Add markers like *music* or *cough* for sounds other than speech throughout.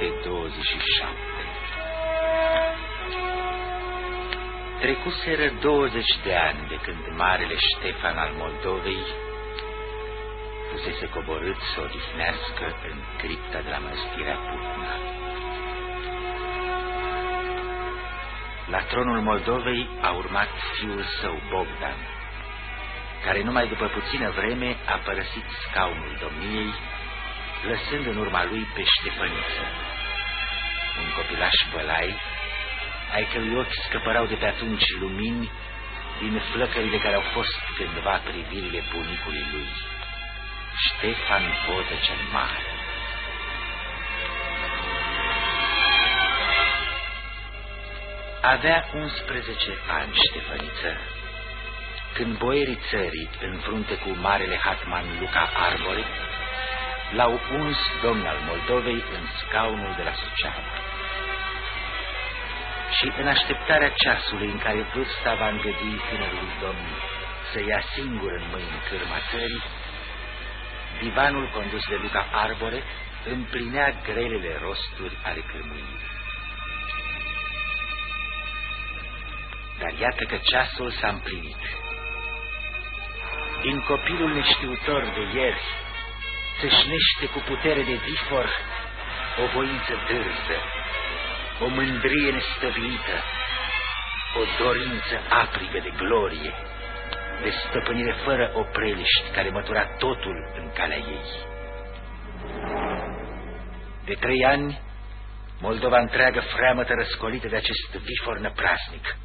anul 1527. Trecuseră 20 de ani de când Marele Ștefan al Moldovei fusese coborât să odihnească în cripta de la măstirea Putna. La tronul Moldovei a urmat fiul său, Bogdan, care numai după puțină vreme a părăsit scaunul domniei, lăsând în urma lui pe Ștefăniță, un copilaș bălai, ai cărui ochi scăpărau de pe atunci lumini din flăcările care au fost cândva privirile bunicului lui, Ștefan Vodă cel Mare. Avea 11 ani Ștefăniță, când boierii țării, în frunte cu marele hatman Luca Arbore, l-au uns domn al Moldovei în scaunul de la Suceava. Și în așteptarea ceasului în care vârsta va îngădui tânărul domn să ia singur în mâini cârma țării, divanul condus de Luca Arbore împlinea grelele rosturi ale cârmuirii. Dar iată că ceasul s-a împlinit. Din copilul neștiutor de ieri țâșnește cu putere de difor o voință dârză, o mândrie nestăvilită, o dorință aprigă de glorie, de stăpânire fără opreliști care mătura totul în calea ei. De trei ani, Moldova întreagă freamătă răscolită de acest vifor năprasnic.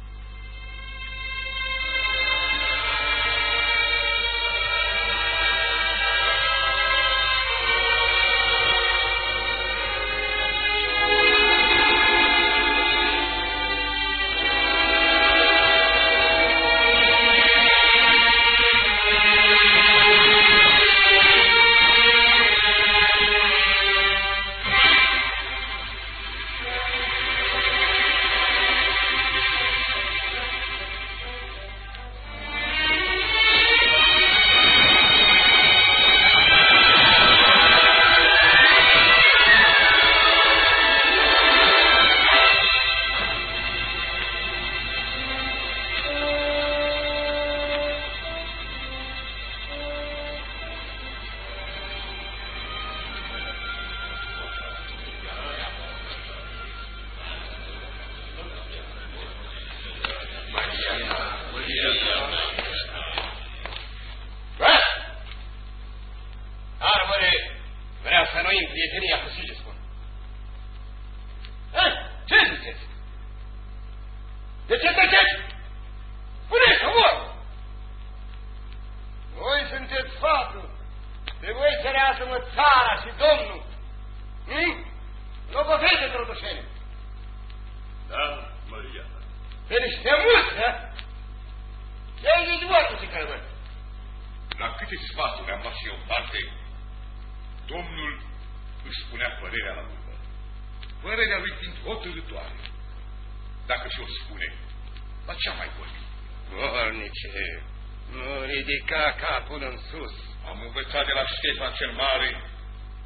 până în sus. Am învățat de la Ștefan cel Mare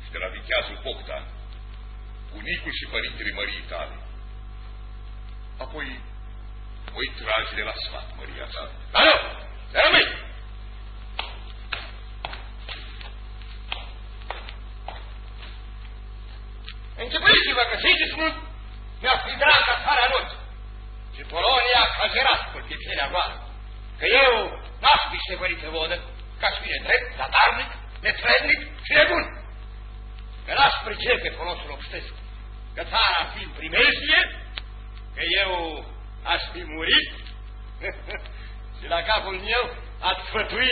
și de la Vicheazul Bogdan, bunicul și părintele mării tale. Apoi voi trage de la sfat măria ta. Alo! Rămâi!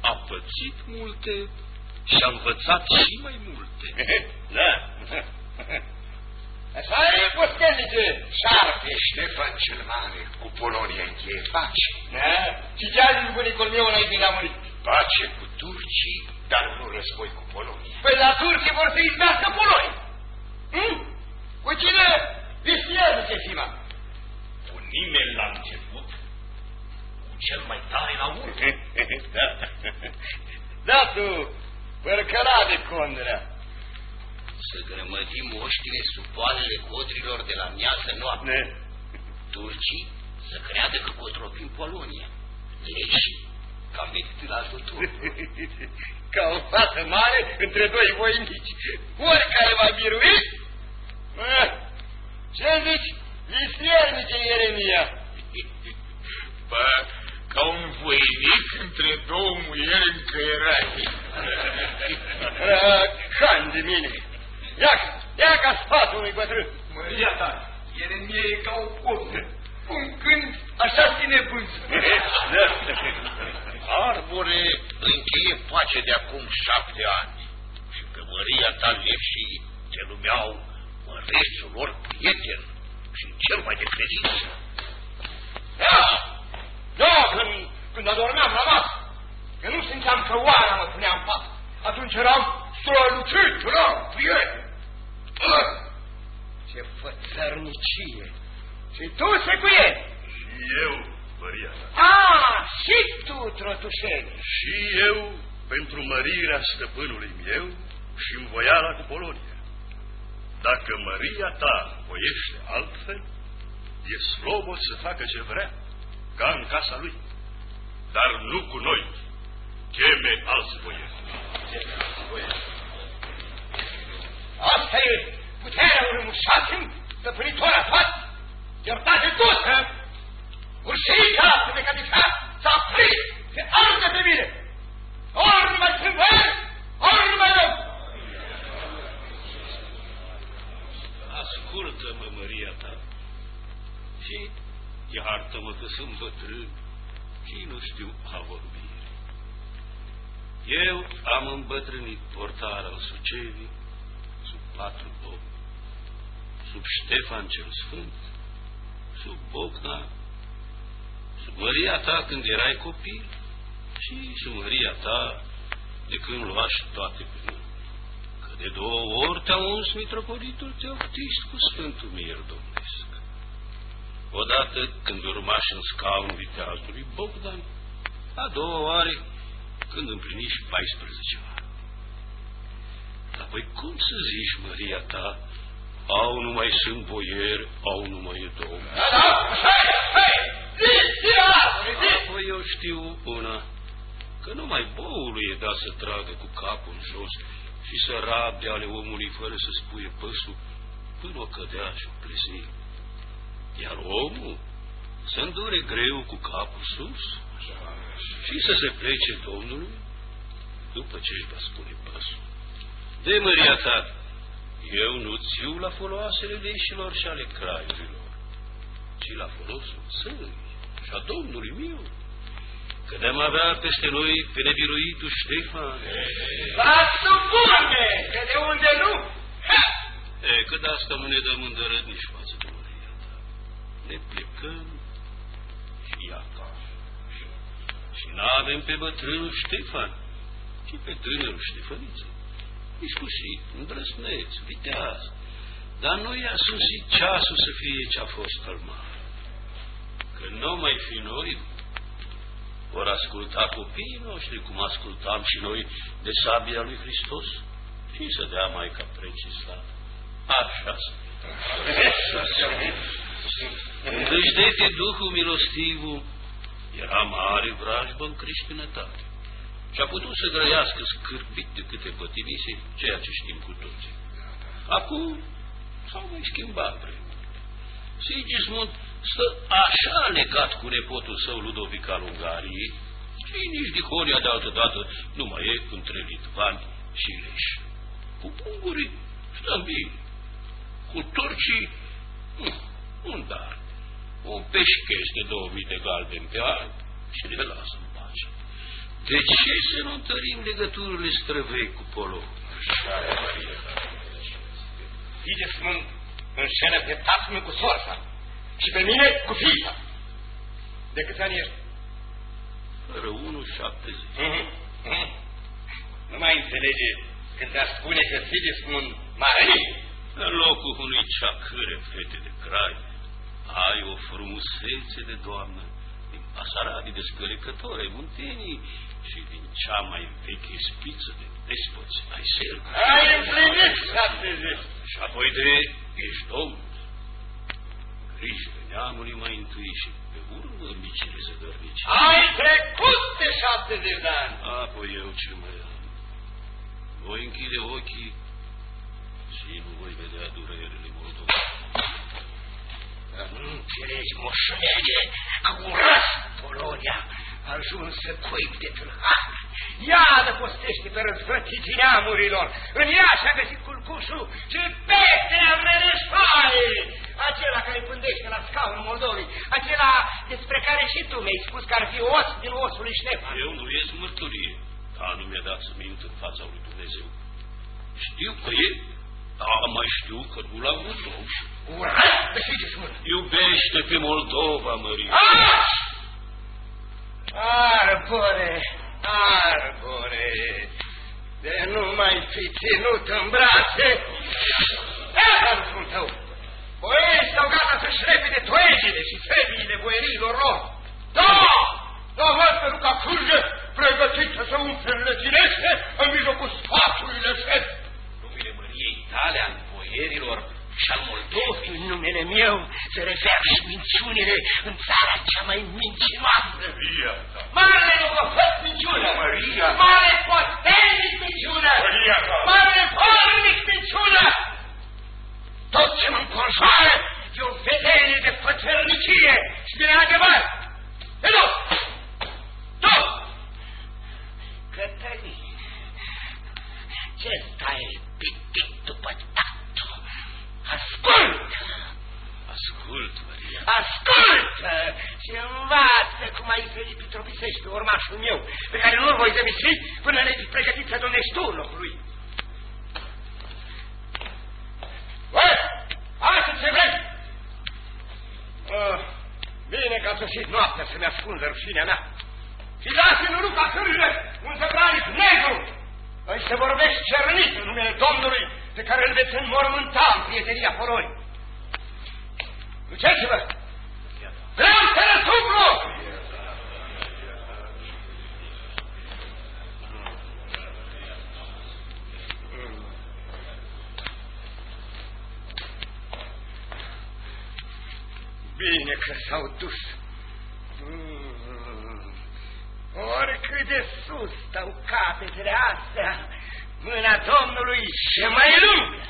a pățit multe, și a învățat și mai multe. *laughs* da. Așa e, postelnice, șarpe. Ștefan cel Mare, cu Polonia încheie pace. Da? Și ce a zis bunicul meu înainte de a muri? Pace cu turcii, dar nu război cu Polonia. Păi la turcii vor să izbească Polonia. Hm? Cu cine visiernice, Sima? Cu nimeni la început, cu cel mai tare la urmă. da. *laughs* Da, tu, părcăla de condrea. Să grămădim oștile sub poalele codrilor de la miasă noapte. Ne. Turcii să creadă că cotropim Polonia. Leși, că am venit în ajutor. *laughs* Ca o fată mare între doi voinici. Oricare va birui? Ah, Ce zici, visiernice Ieremia? Bă, ca un voinic între două muieri încăierate. *laughs* Can de mine. Ia, ia ca sfatul unui bătrân. Măria ta, Ieremia e ca o poză. Un când așa ține bânză. *laughs* Arbore încheie pace de acum șapte ani și pe măria ta leșii te numeau mărețul lor prieten și cel mai de credință. Da, da, când, când adormeam la masă, că nu simțeam că oara mă punea în pat. Atunci eram strălucit, eram prieten. Ah, Ce fățărnicie! Și tu, secuie! Și eu, Maria ta. Ah, și tu, trotușeni! Și eu, pentru mărirea stăpânului meu și învoiala cu Polonia. Dacă măria ta voiește altfel, e slobod să facă ce vrea, ca în casa lui. Dar nu cu noi. Cheme alți voieri. Asta e puterea unui mușasin, stăpânitora toată, iertate toți, Urșii casă de capitan s-a prins, se arde pe mine. Ori nu mai sunt voieri, ori nu mai dăm. Ascultă-mă, Maria ta, și iartă-mă că sunt bătrân și nu știu a vorbi. Eu am îmbătrânit portarea în Sucevi sub patru domni, sub Ștefan cel Sfânt, sub Bogdan, sub Maria ta când erai copil și sub Maria ta de când luași toate pe mine. Că de două ori te-a uns mitropolitul Teoftist cu Sfântul Mir Domnesc. Odată când urmași în scaun viteazului Bogdan, a doua oară când împliniși 14 ani. Apoi cum să zici, Maria ta, au nu mai sunt boieri, au nu mai e domn. Da, da, hei, hei, zici, zici, Apoi eu știu una, că numai boului e dat să tragă cu capul în jos și să rabde ale omului fără să spuie păsul până o cădea și o plesni. Iar omul să îndure greu cu capul sus și să se plece Domnului după ce își va spune păsul. De măria ta, eu nu țiu la foloasele leșilor și ale craiurilor, ci la folosul țării și a Domnului meu. Că de-am avea peste noi pe nebiruitul Ștefan. Lasă bune, că de unde nu? Ha! E, că de asta nu ne dăm îndărătnici față de măria ta. Ne plecăm și ia acasă. Și n-avem pe bătrânul Ștefan, ci pe tânărul Ștefăniță. Iscusit, îndrăsneț, viteaz. Dar nu i-a susit ceasul să fie ce-a fost al mare. Că nu mai fi noi, vor asculta copiii noștri, cum ascultam și noi de sabia lui Hristos, și să dea Maica preții slavă. Așa Când își dete Duhul milostivul, era mare vrajbă în creștinătate. Și a putut să grăiască scârbit de câte pătimise, ceea ce știm cu toții. Acum s-au mai schimbat vremuri. Sigismund stă așa legat cu nepotul său Ludovic al Ungariei, și nici Dihonia de altă dată nu mai e între litvani și leși. Cu ungurii stăm bine. Cu turcii, hm, un dar. Un peșche de 2000 de galbeni pe an și le lasă în pace. De ce să nu întărim legăturile străvei cu Polo? Sigismund înșelă pe tatăl meu cu sorsa și pe mine cu fița. De câți ani ești? Fără 1,70. Mhm, mhm. Nu mai înțelege când te spune că Sigismund m-a rănit. În locul unui ceacâre fete de crai, ai o frumusețe de doamnă din Asaradii de scălecători ai muntenii și din cea mai veche spiță de despoți ai sel. Ai împlinit 70. Și apoi de ești domn. Grijile neamului mai întâi și pe urmă micile zădărnici. Ai trecut de 70 de ani. Apoi eu ce mai am? Voi închide ochii și nu voi vedea durerile Moldovei. Dar nu înțelegi, moșonele, că urăsc Polonia, ajuns să coip de tâlhar. Ia postește pe răzvrătiții neamurilor. În ea și-a găsit culcușul și peștele Mereșoare, acela care pândește la scaunul Moldovei, acela despre care și tu mi-ai spus că ar fi os din osul lui Ștefan. Eu nu ies mărturie, dar nu mi-a dat să mint în fața lui Dumnezeu. Știu că e, dar mai știu că nu l-am văzut. Urăsc pe Sigismund. Iubește pe Moldova, Mărie. Ah! Arbore, arbore, de nu mai fi ținut în brațe, Ia spun tău! Boierii stau gata să-și repede toegile și febiile boierilor lor. Da! Da, văd pe Luca curge, pregătită să umple leginește în mijlocul sfatului șef. Numele Măriei tale al boierilor și al Moldovei. În numele meu se refer și minciunile în țara cea mai mincinoasă. Maria, da. Marele logofăt minciună! Maria! Mare potelnic minciună! Maria, da. Mare pornic minciună! Tot ce mă înconjoară e o vedere de fățărnicie și de adevăr! E nu! Tu! Cătălin, ce stai pitit după tatu? Ascultă! Ascult, Maria. Ascultă și învață cum ai să îi pitropisești pe urmașul meu, pe care nu-l voi demisi până ne-ai pregătit să domnești tu în locul lui. Bă, hai să ce vrei! Oh, bine că a sosit noaptea să-mi ascundă rușinea mea. Și lasă în ruca cârjă un zăbranic negru! Îi se vorbești cernit în numele Domnului pe care îl veți înmormânta în prietenia Poloniei. Duceți-vă! Vreau să răsuflu! Bine că s-au dus. Mm. Oricât de sus stau capetele astea, mâna Domnului e mai lungă.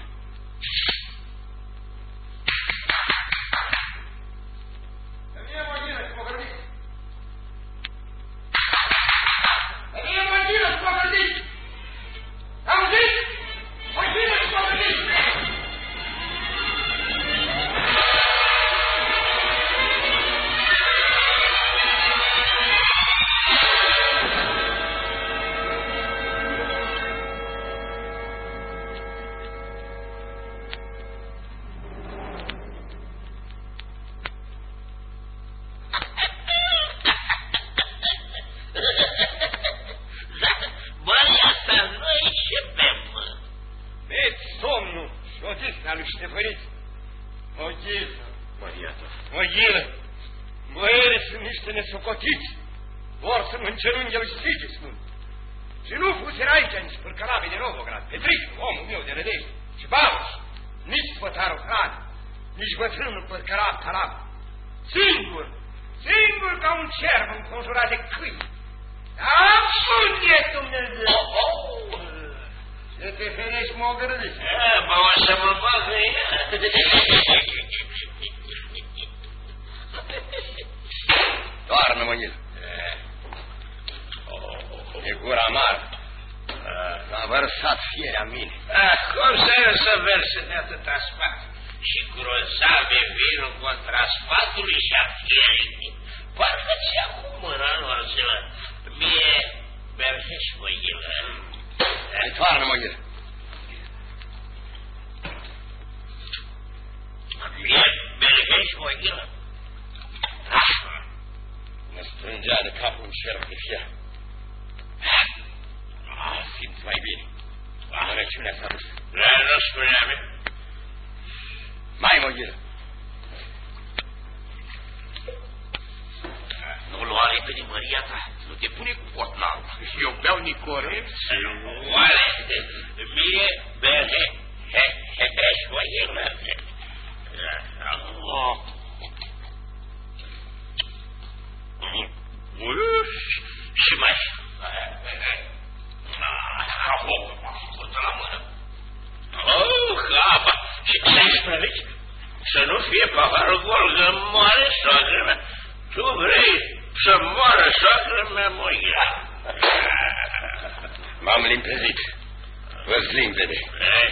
Văz limpede.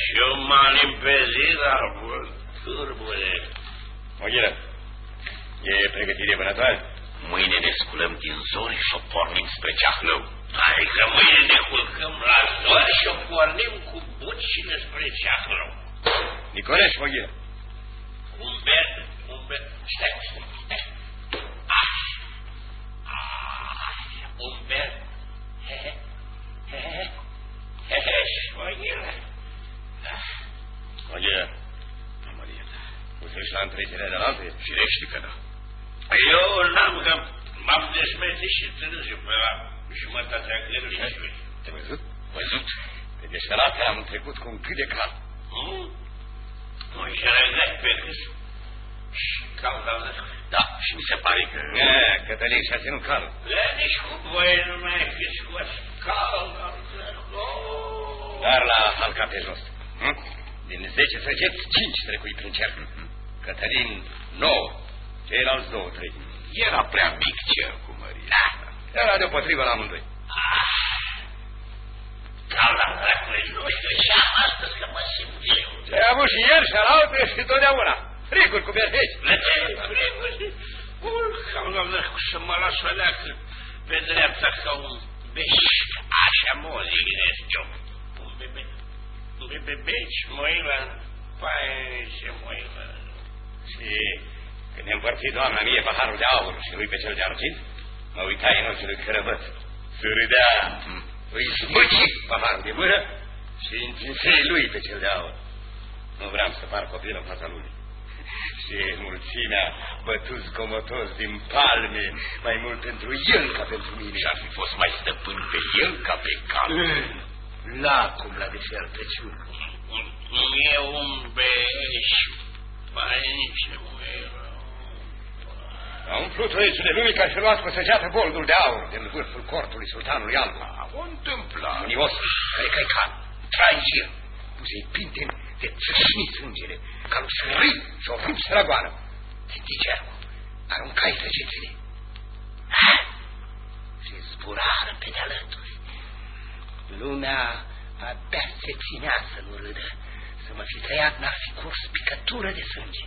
Și eu m-am limpezit, dar văd turbule. Măghilă, e pregătire vânătoare? Mâine ne sculăm din zori și o pornim spre Ceahlău. Hai că mâine ne culcăm la zori și o pornim cu bucile spre Ceahlău. Nicoreș, măghilă. Altă, firește că da. Eu n-am că m-am desmetit și târziu pe la jumătatea gândului. Te văzut? Văzut. Pe deșerate am trecut cu un cât de cal. Hmm? Nu și regret pe cât. Și cald al Da, și mi se pare că... E, Cătălin și-a ținut cal. Le, nici cu voi nu mai fi scos cald al Dar la halca pe jos. Hm? Din 10 săgeți, 5 trecui prin cer. Cătălin, 9. Ceilalți două, trei. Era prea mic cercul, Măria. Da. Era deopotrivă la amândoi. Cald al dracului, nu știu ce am astăzi că mă simt eu. Le-ai avut și ieri și alaltă și totdeauna. Fricuri cu berhești. Cald al dracului să mă las o leacă pe dreapta ca un beșc. Așa mozile eu. Bebe, bebe, beci, măila, pai, ce măila. Și când ne împărți doamna mie paharul de aur și lui pe cel de argint, mă uitai în ochii lui Cărăbăț. Se râdea, îi smăci paharul de mână și întinsei lui pe cel de aur. Nu vreau să par copil în fața lui. *laughs* Și mulțimea bătut zgomotos din palme, mai mult pentru el ca pentru mine. Și-ar fi fost mai stăpân pe el ca pe cal. Lacum la deșertăciune. E un beș, pai, ce măila. A umplut răițul de lumii ca și luat cu săgeată boldul de aur din vârful cortului sultanului Alba. O întâmplat. Unios, care cai can, tranjir, puse-i pinten de țâșni sângele, ca lui să râi și o rup să răgoană. Ținti cercul, aruncai săgețile. Și zburară pe de alături. Lumea abia se ținea să nu râdă. Să mă fi tăiat n-ar fi curs picătură de sânge.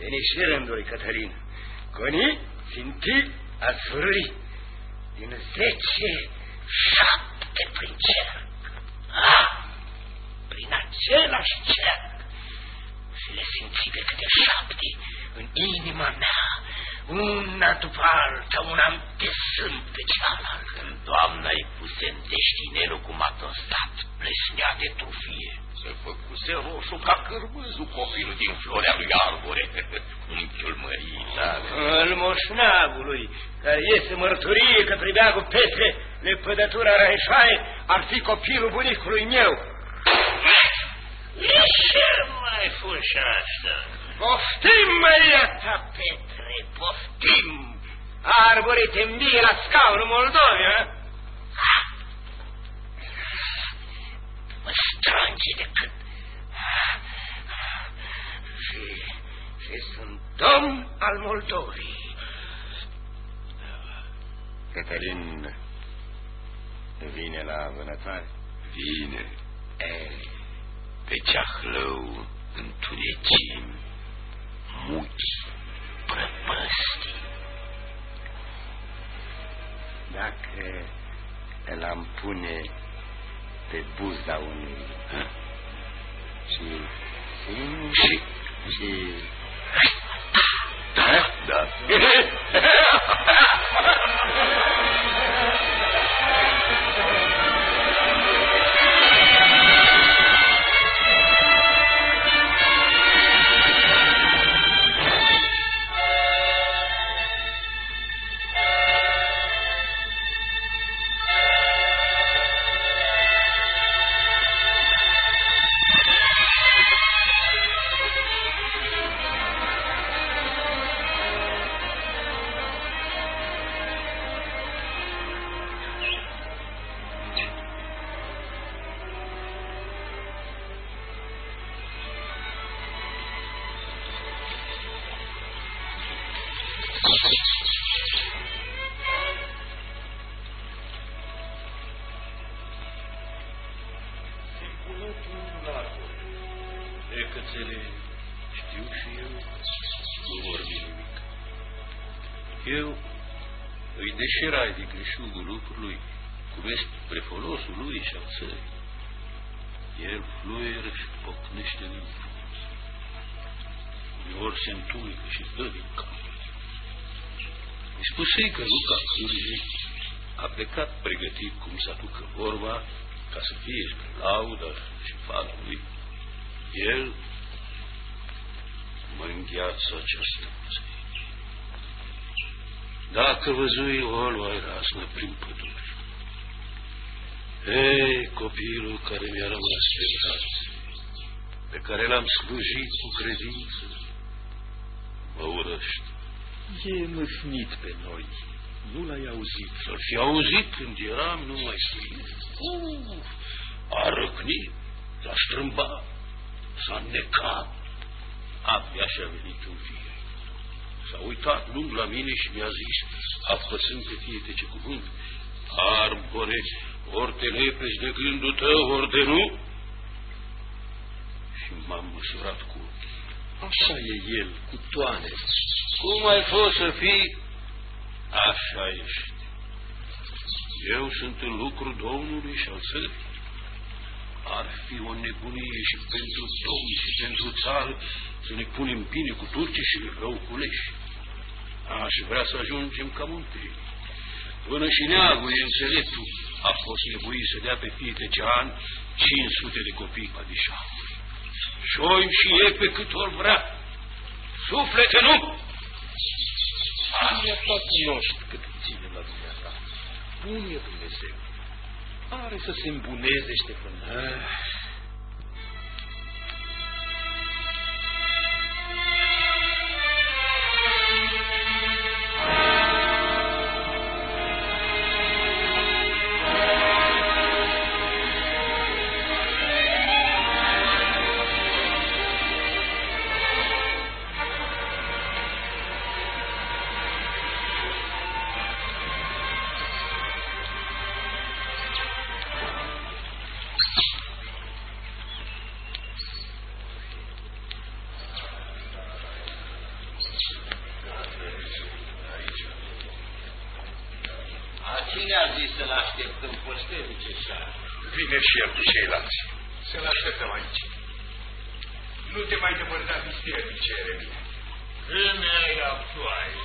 Veni și rândul Cătălin. Coni, ținti, a zvârli. Din zece, șapte prin cer. Ah, prin același cer. Și le simți pe câte șapte în inima mea, una după alta, una de sânt pe cealaltă. Când doamna-i puse în deștinelul cu matostat, plesnea de trufie. Se făcuse roșu ca cârbâzul copilul din florea lui arbore. *laughs* Unchiul mării sale. Al moșneagului, care iese mărturie că privea cu petre lepădătura răișoaie, ar fi copilul bunicului meu. Ce mai fuși asta? Poftim, Maria ta, Petre, poftim! Arbore te învie la scaunul Moldovei, a? Mă strange de cât. Și, și sunt domn al Moldovei. Cătălin vine la vânătoare? Vine. E, pe ceahlău, întunecimi, muchi, prăpăstii. Dacă pune pe buzda unui și și și da? Da. *laughs* îi deșerai de greșugul lucrului, cum este prefolosul lui și al țării. El fluieră și pocnește în frumos. Uneori se întunecă și dă din cap. Îi spusei că Luca Cârge a plecat pregătit cum să aducă vorba ca să fie spre laudă și falul lui. El mă îngheață această zi. Dacă văzui o luai rasnă prin pădure. Ei, copilul care mi-a rămas pe braț, pe care l-am slujit cu credință, mă urăște. E mâhnit pe noi. Nu l-ai auzit. Să-l fi auzit când eram numai cu el. Uh, a răcnit, s-a strâmbat, s-a necat. Abia și-a venit în vie. S-a uitat lung la mine și mi-a zis, apăsând pe fiete ce cuvânt, Arbore, ori te lepezi de gândul tău, ori de nu. Și m-am măsurat cu ochii. Așa e el, cu toane. Cum ai fost să fii? Așa ești. Eu sunt în lucru Domnului și al țării. Ar fi o nebunie și pentru Domn și pentru țară să ne punem bine cu turci și rău cu leși. Aș vrea să ajungem ca munte. Până și neagul e înțeleptul a fost nevoit să dea pe fiecare an 500 de copii padișauri. Șoim și e pe cât ori vrea. Suflete nu! Ania toți noștri cât ține la dumneata. Bun e Dumnezeu. Are să se îmbuneze, Ștefan. Ah. Vine și el cu ceilalți. Să-l așteptăm aici. Nu te mai depărta misternice, Eremia. Vremea e actuală.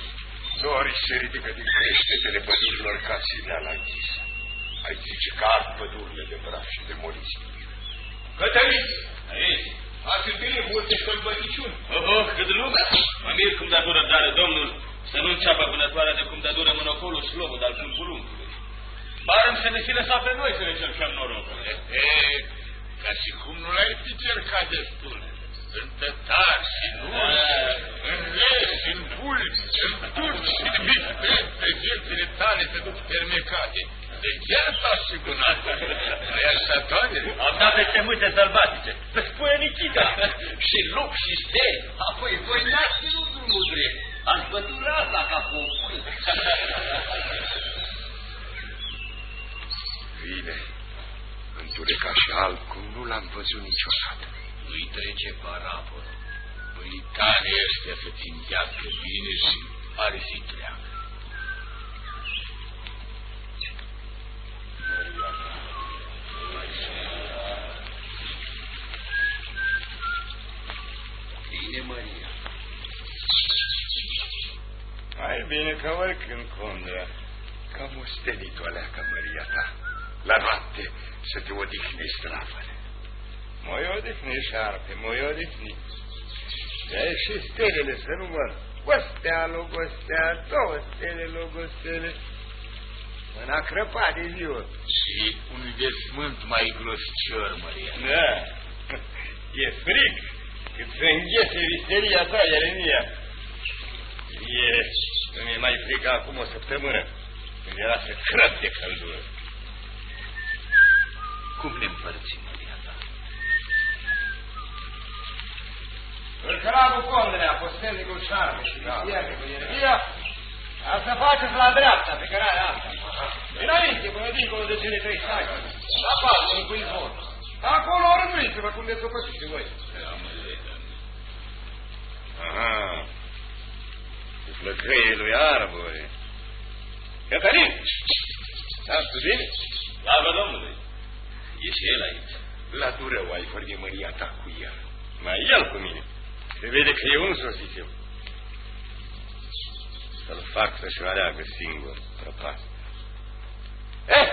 Norii se ridică din creștetele pădurilor ca ținea la închis. Ai zice că ard pădurile de braș și de moliți. Cătălin! Aici? Ați întâlnit multe sălbăticiuni. Oh, oh, cât lumea! Mă mir cum da dură dare Domnul să nu înceapă vânătoarea de cum da dură monopolul slobul al câmpuruncului. Barăm să ne fi lăsat pe noi să ne cercăm norocul. E, ca și cum nu l-ai fi cercat destul. În tătar și nu, în leși, în bulbi, în turci și în pe viețile tale se duc fermecate. De chiar faci și bunată. Nu e așa, toate? Am dat peste multe sălbatice. Să spune Nikita. *laughs* și lup și ste, apoi voi n-ați ținut drumul drept. Ați bătut raza ca popul. Vine, întunecat și alb cum nu l-am văzut niciodată îi trece parabola. Păi tare este să-ți îndească bine și are și treacă. Bine, Maria. Mai bine ca oricând, Condra. Cam ostenitul alea ca Maria ta. La noapte să te odihnești la afară. Mă odihni, șarpe, mă odihni. de și stelele să număr. O stea, logostea, două stele, logostele. Mâna crăpa de ziua. Și un desmânt mai gloscior, Maria. Da, *laughs* e frig cât să înghese visteria ta, Ieremia. E, îmi e mai frig acum o săptămână, când era să crăp de căldură. Cum ne împărțim, Cărcăravul Condrea, postelnicul Șarme și vistiernicul Ieremia, asta faceți la dreapta, pe cărarea asta. Înainte, până dincolo de cele trei sacre, la palmă, în cuizor. Acolo orânduiți-vă cum de sopățiți voi. Aha. Cu flăcăie lui arbore. Cătălin! Da, tu bine? Slavă Domnului! E și el aici. La durău ai vorbit măria ta cu el. Mai el cu mine. Se vede că eu însosit eu. Să-l fac să-și aleagă singur prăpastă. Eh,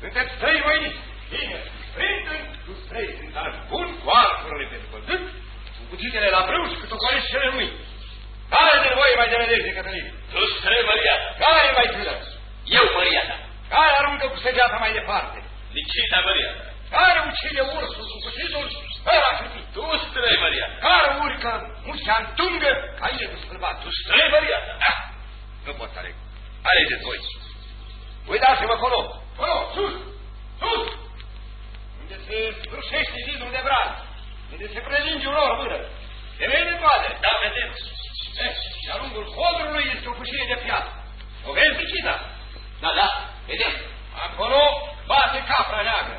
sunteți trei voinici. Bine, prieten, tu trei sunt dar bun cu arcurile pe după dânt, cu cuțitele la brâu și cu tocolești cele lui. Care din voi mai de vedere, Cătălin? Tu străi Maria ta. Care e mai tânăr? Eu Maria ta. Care aruncă cu săgeata mai departe? Nicita Maria ta. Care ucide ursul cu cuțitul? Ăla și tu. Tu străi Maria ta. Care urcă muștea în tungă ca iletul scâlbat? Tu străi Maria ta. Da, nu pot să aleg. Alegeți voi. Uitați-vă acolo. Acolo, sus, sus. Unde se rușește zidul de bran. Unde se prelinge un or mână. Se vede toate. Da, vedem. Eh, de-a lungul hodrului este o cușie de piatră. O vezi, Nicita? Da, da, vedem. Acolo bate capra neagră.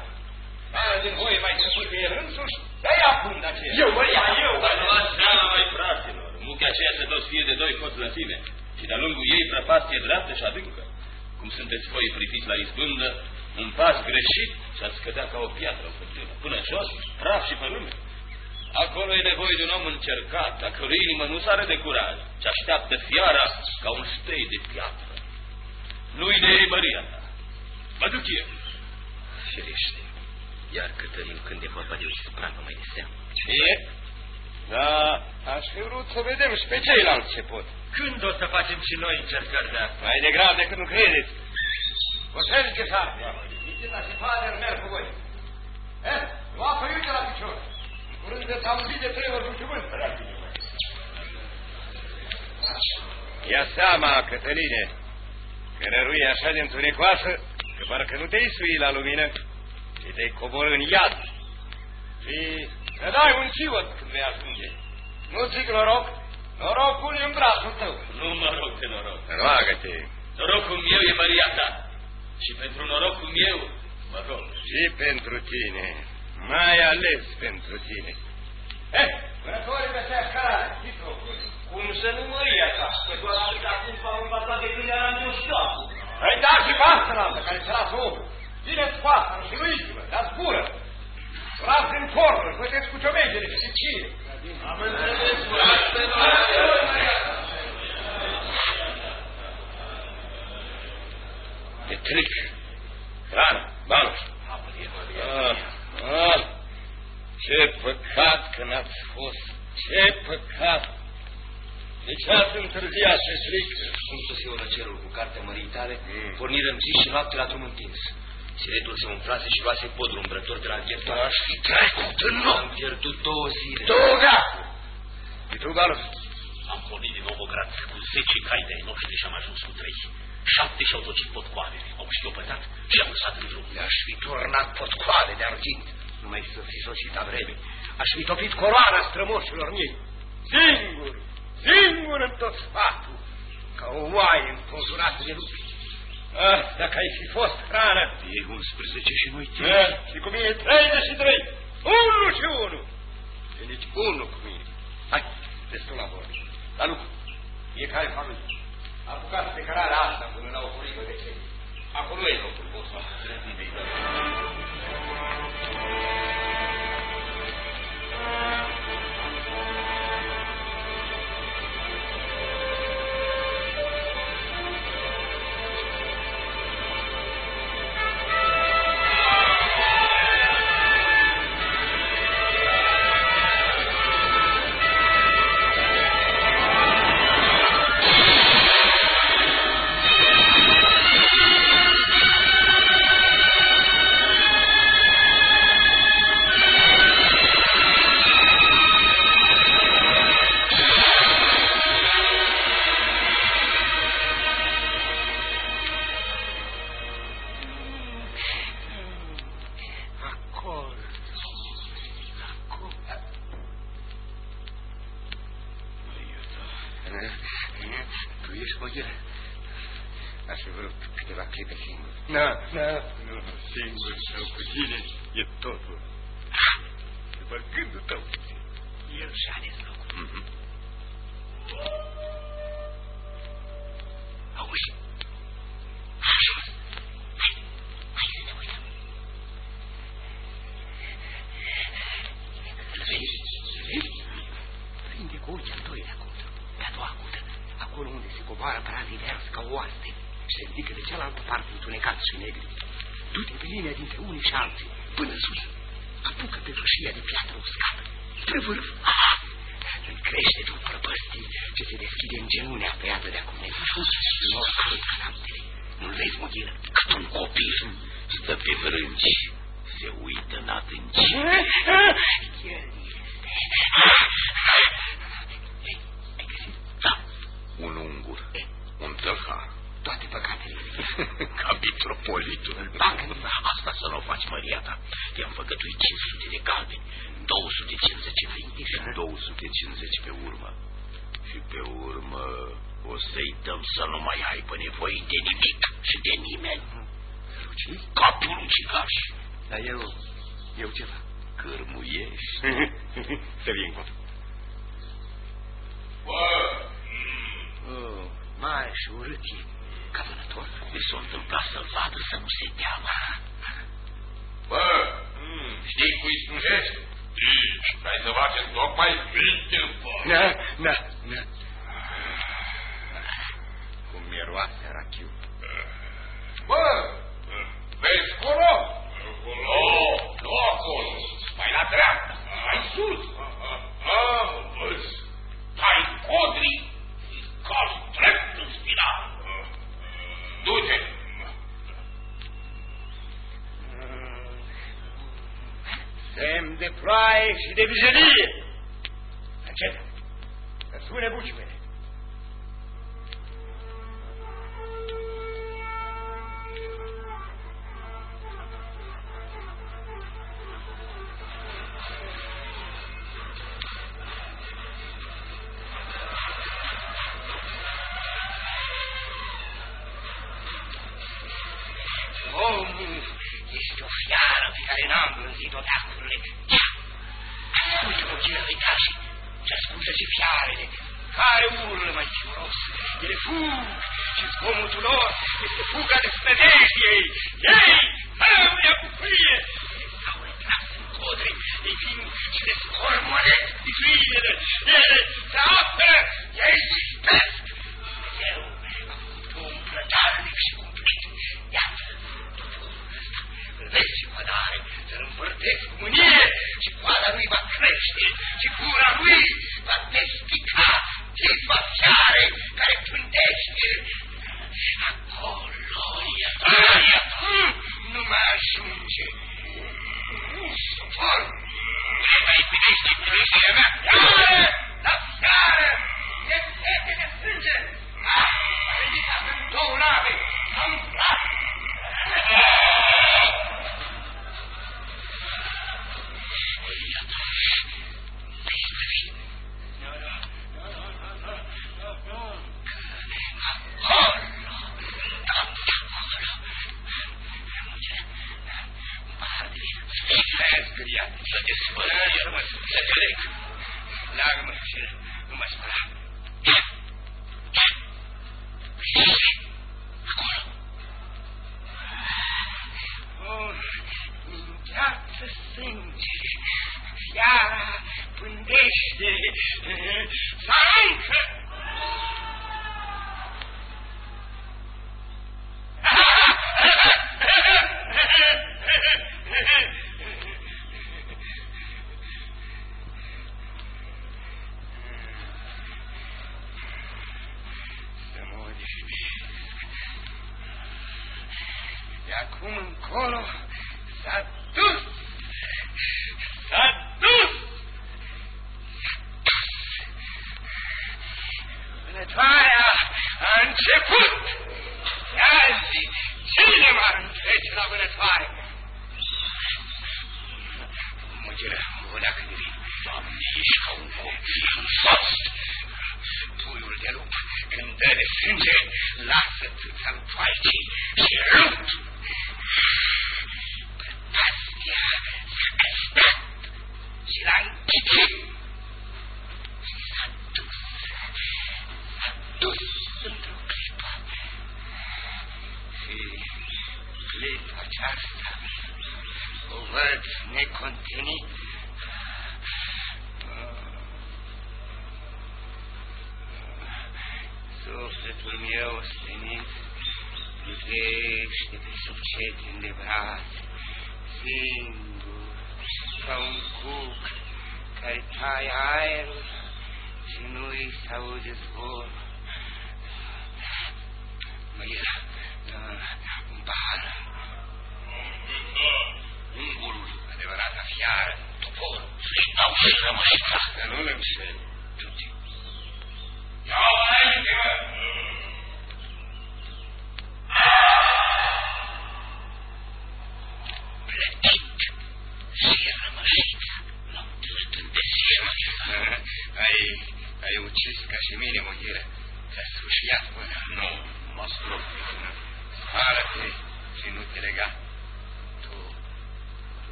Care din voi mai se pe el însuși, dă-i pund aceea. Eu, Maria, eu. Dar luați seama, mai fraților. Muchea aceea se tot fie de doi coți lățime și de-a lungul ei prăpastie dreaptă și adâncă. Cum sunteți voi priviți la izbândă, un pas greșit și ați scădea ca o piatră în fântână, până jos, praf și pe lume. Acolo e nevoie de un om încercat, a cărui inimă nu sare de curaj, ce așteaptă fiara ca un stei de piatră. Nu-i de ei măria ta. Mă duc eu. Firește. Iar Cătălin când e vorba de o ispravă mai de seamă. Ce? Da, aș fi vrut să vedem și pe ceilalți ce pot. Când o să facem și noi încercări de asta? Mai degrabă decât nu credeți. Costel ce s-ar? Nicita și Fader merg cu voi. Eh, luați-o iute la picior. În curând veți auzi de trei ori rugământ. Ia seama, Cătăline, că răruie așa de întunecoasă, că parcă nu te-ai sui la lumină, ci te-ai coborâ în iad. Și să dai un civot când vei ajunge. Nu zic noroc, norocul e în brațul tău. Nu mă rog de noroc. Roagă-te. Norocul meu e Maria ta. Și pentru norocul meu, mă rog. Și pentru tine, mai ales pentru tine. Eh, vânătorii pe aceea scarare, Cum să nu Maria ta? Că doar atâta cum s-a învățat de când eram eu șapul. Păi da și pasăra asta care se lasă omul. Țineți pasăra și luiți-vă, dar zbură. Luați în cornă, puteți cu ciomegele și cine. Am înțeles, frate, De tric. Ran, Banuș. Ah, ah, ce păcat că n-ați fost. Ce păcat. De ce ați întârziat ce stric? Cum să se ură cerul cu cartea mării tale, Mm. pornirăm zi și noapte la drum întins. Siretul se umflase și luase podul umbrător de la înghertoare. Aș fi trecut în Am nou. pierdut două zile. Două gata. Și tu, Banuș? Am pornit din Novograd cu zece cai de-ai noștri și am ajuns cu trei. Șapte și-au tocit potcoavele, au șchiopătat și am lăsat în drum. Le-aș fi turnat potcoale de argint. Numai să fi sosit la vreme. Aș fi topit coroana strămoșilor mei. Singur, singur în tot sfatul, ca o oaie înconjurată de lupi. Ah, dacă ai fi fost hrană. E 11 și noi Ah, și cu mine 33. Unul și unul. Și nici unul cu mine. Hai, destul la vorbe. La lucru. Fiecare familie. Apucați pe cărarea asta până la o furigă de cei. Acolo e locul vostru. Se deschide în genunea tăiată de acum nefișut, în or alt ca noaptele. Nu-l vezi, moghilă? Cât un copil stă pe vrânci, se uită în adânci. El este. Ai găsit? Da, un ungur, un tălhar. Toate păcatele. *laughs* Ca mitropolitul. Îl bagă în Asta să nu o faci, Maria ta. I-am făgătuit 500 de galbeni, 250 înainte și 250 pe urmă. Și pe urmă o să-i dăm să nu mai aibă nevoie de nimic și de nimeni. Luci? Ca pe un ucigaș. Dar eu, eu ce fac? Cârmuiești. *laughs* Să vin cu Bă, Oh, mai și urât e, ca vânător. Mi s-a întâmplat să-l vadă să nu se teamă. bă, știi cui slujești? Vrei să facem tocmai vinte în păr. Na, na, na. Cum miroase rachiu. Bă, vezi acolo? Acolo? Nu acolo. Mai la dreapta, mai sus. Am văz. Ai codrii, cazi drept în spinal. Du-te. Semn de ploaie și de vijelie. Încet. Că spune Leagă-mă și nu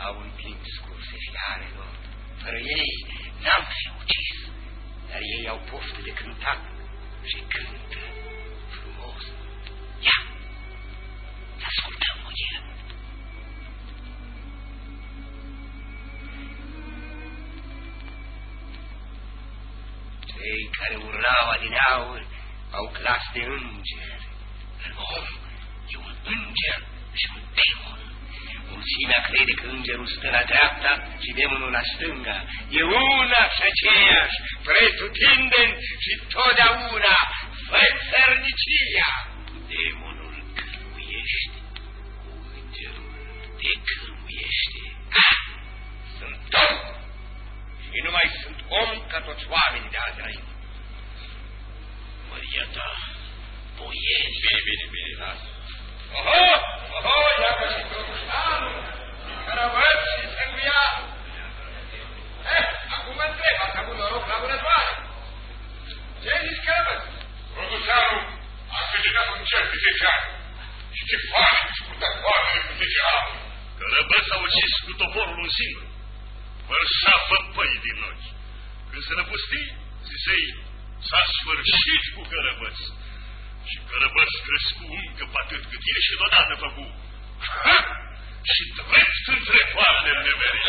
Ei au împins curse fiarelor. Fără ei n-am fi ucis, dar ei au poftă de cântat și cântă frumos. Ia, să ascultăm muzica. Cei care urlau adineauri au glas de înger. În om e un înger și un. Mulțimea crede că îngerul stă la dreapta și demonul la stânga. E una și aceeași, pretutindeni și totdeauna, fățărnicia. Demonul cârmuiește, îngerul te cârmuiește. Ah, sunt om și nu mai sunt om ca toți oamenii de azi înainte. Măria ta, boieri. Bine, bine, bine, lasă. Oho, oho, iată și Crăbușanul, Cărăvăț și Sânguia. Eh, acum mă întreb, ați avut noroc la vânătoare. Ce zici, Cărăvăț? Crăbușanul a câștigat un cer de 10 ani. Și ce fare cu scurtătoarele cu 10 ani. Cărăbăț a ucis cu toporul un singur. Vărsa făpăi din ochi. Când se năpusti, zisei, s-a sfârșit cu Cărăbăț. Și Cărăbăț crescu încă pe atât cât el și deodată făcu. Ha! *laughs* Și drept între toarele nemerii.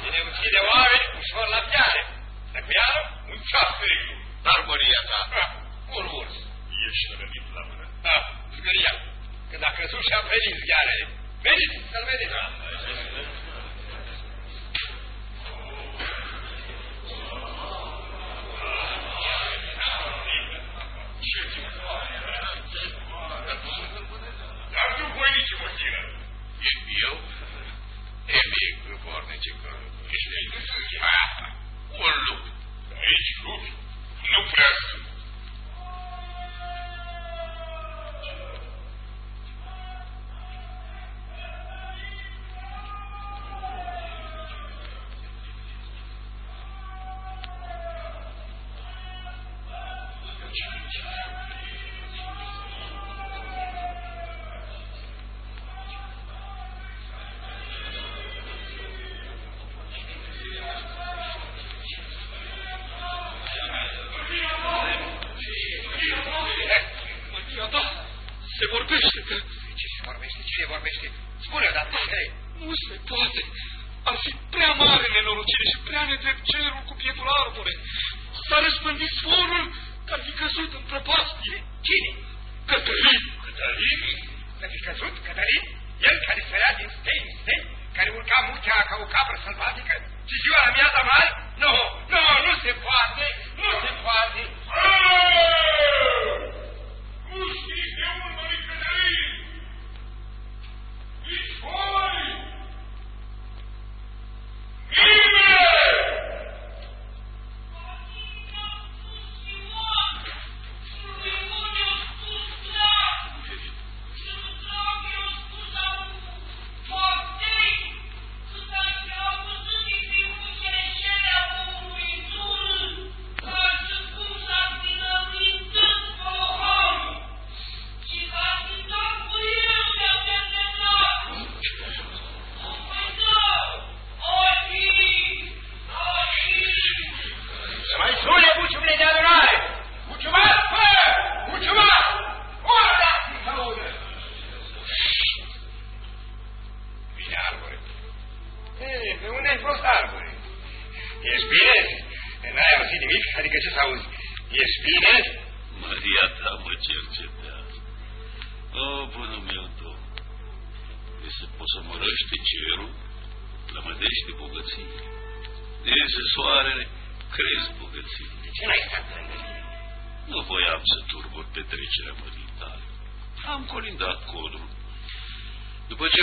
Cine ucide oameni, ușor la piare. Dacă iară, un ceas pericu. Dar măria ta, Un urs. ești rănit la mână. Ah, zgâria. Că dacă sus și-am venit zghearele. Veniți să-l vedeți. Eu? E mic, vornice, că ești Un lup. Aici lupi nu prea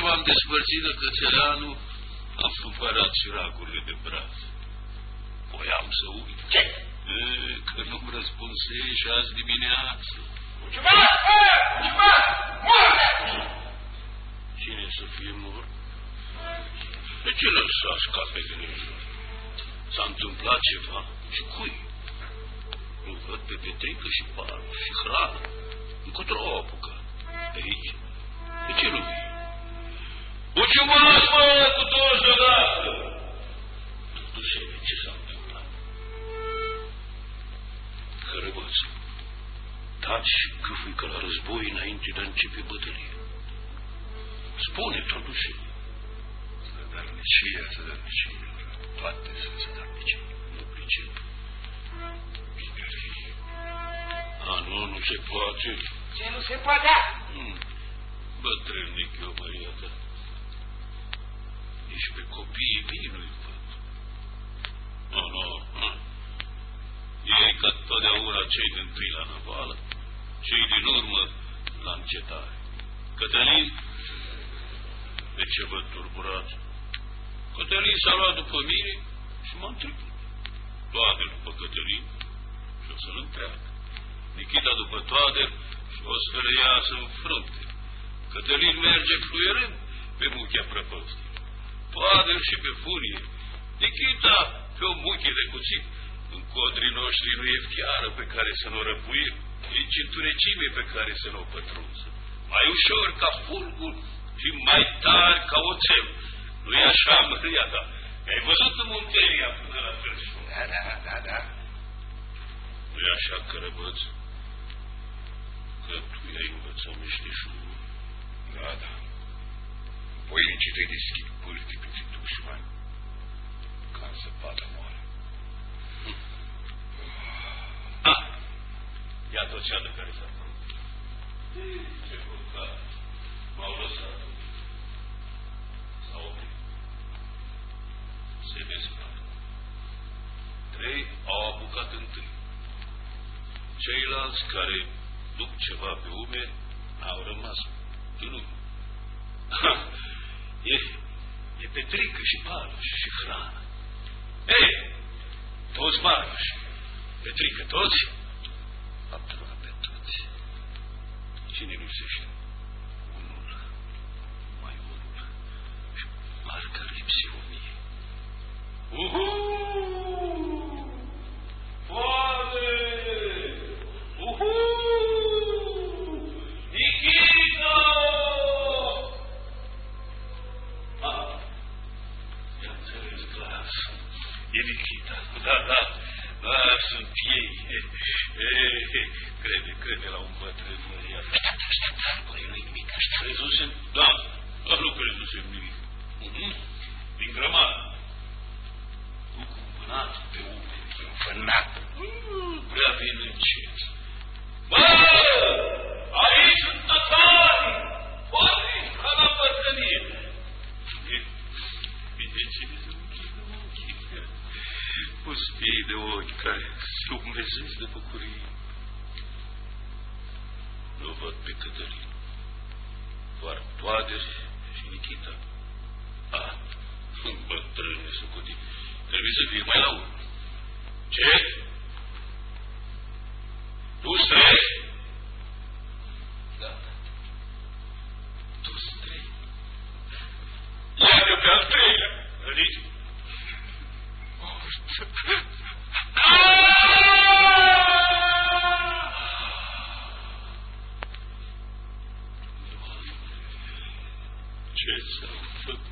m-am despărțit de cățelanul, am supărat și ragurile de braț. Voiam să uit. Ce? E, că nu-mi răspunsești azi dimineață. Buciumar! Bă! Buciumar! Moarda! Cine să fie mort? De ce lăsa scape grijă? S-a întâmplat ceva? Și cui? Nu văd pe Petrică și Paru și hrană. Încotro o apucat. De aici. De ce nu vii? Buciumați, mă, cu toți deodată! Dușene, ce s-a întâmplat? Cărăbăț, taci și câfui că la război înainte de a începe bătălie. Spune, totuși. Sădărnicia, sădărniciilor, toate sunt sădărnicii. Nu pricep. A, nu, nu se poate. Ce nu se poate? Hmm. Bătrânic eu, Maria ta. Nici pe copiii mei nu-i văd. Nu, nu, nu. Ei ca totdeauna cei din tâi la navală, cei din urmă la încetare. Cătălin, de ce vă turburați? Cătălin s-a luat după mine și m-a întrebat. Toate după Cătălin și o să-l întreagă. Nichita după toate și o să le iasă în frunte. Cătălin merge fluierând pe muchea prăpăstii. Toate și pe furie. Nichita pe o muche de cuțit. În codrii noștri nu e fiară pe care să nu răpuim, nici întunecime pe care să nu o pătrunză. Mai ușor ca fulgur și mai tari ca oțel. Nu-i așa, Maria ta? Ai văzut în Munteria până la Târșu. Da, da, da, da. Nu-i așa, cărăbăț? Că tu i-ai învățat meșteșugul. Da, da. Voinicii tăi deschid pârtii pe dușmani. Ca în zăpadă moare. Ah, ia tot cea de care s-a făcut. Ce păcat. M-au lăsat. S-au oprit. Se despart. Trei au apucat întâi. Ceilalți care duc ceva pe ume au rămas în urmă. E, e Petrică și Paluș și hrană. Ei, toți Paluș, Petrică, toți? Aproape toți. Cine lipsește? Unul, mai unul. Și parcă lipsi o mie. Uhu! da, da. Da, sunt ei. E, e, crede, crede la un bătrân. Așteaptă, așteaptă, arbore, nu-i nimic. Crezusem? Da, dar nu crezusem nimic. Mm -hmm. Din grămadă. Cu cumânat pe umeri, înfănat. Mm, prea bine încet. Bă! Aici sunt tătari! Poate la bătrânie! Închide ochi care se umezesc de bucurie. Nu văd pe Cătălin, doar toaderi și Nikita. A, bătrâne sucuti, trebuie să fie mai la urmă. Ce? Tu străiești? Da. Tu străiești. Ia-te pe al treilea. Ridici. Ce s-a făcut?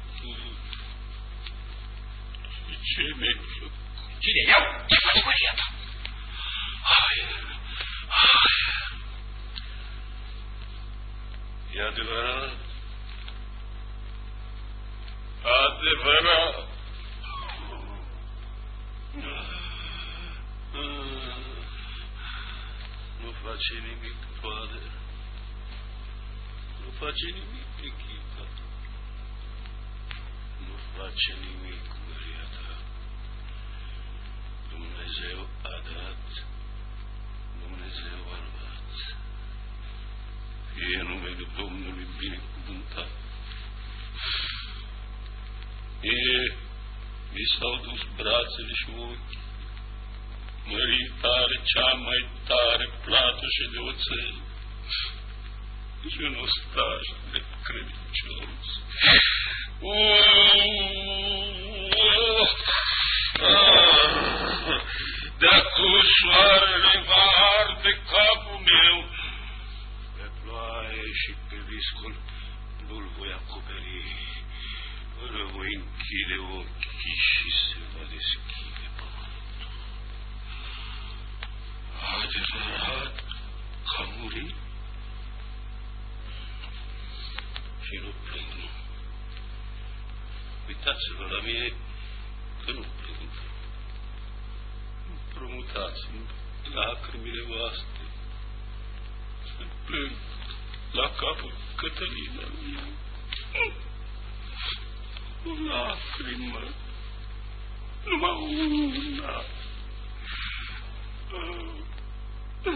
Și ce mi-ai făcut? Cine? Eu? Ce faci, Maria ta? Hai, hai. E adevărat. Adevărat. Nu face nimic, toate. Nu face nimic, Nikita. Nu face nimic, Maria ta. Dumnezeu a dat, Dumnezeu a luat. Fie numele Domnului binecuvântat. Mie mi s-au dus brațele și ochii, măritare cea mai tare plată și de oțel și un ostaș de credincios. De acum soarele va arde capul meu. Pe ploaie și pe viscul nu-l voi acoperi. Până voi închide ochii și se va deschide pământul. Adevărat că a murit? Și nu plâng, nu. Uitați-vă la mine că nu plâng. Promutați-mi lacrimile voastre să plâng la capul Cătălina mea. O lacrimă, numai una. Să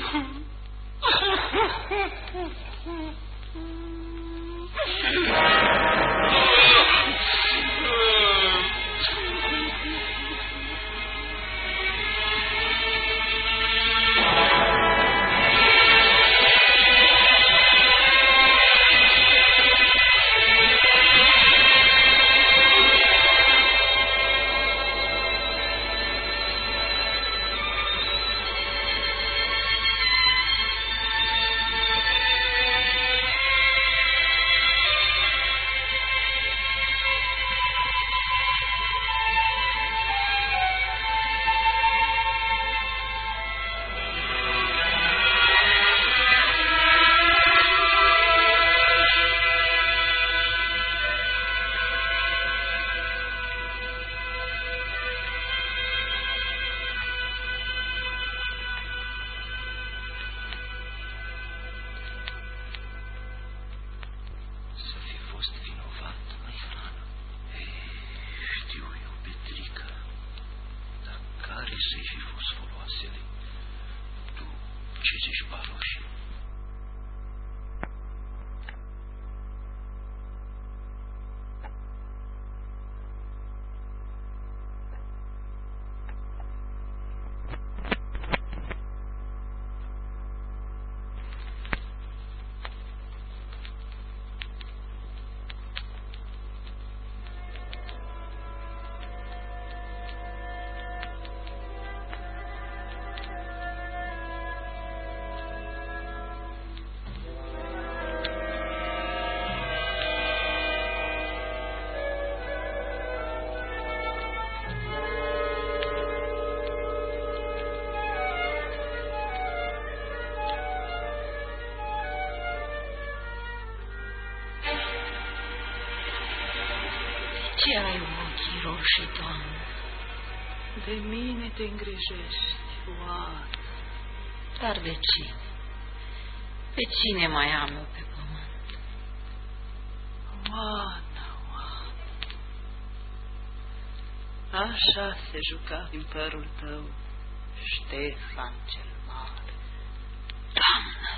Ce ai în ochii roșii, Doamne? De mine te îngrijești, oare? Dar de cine? Pe cine mai am eu pe pământ? Oana, Oana, așa se juca din părul tău Ștefan cel Mare. Doamnă,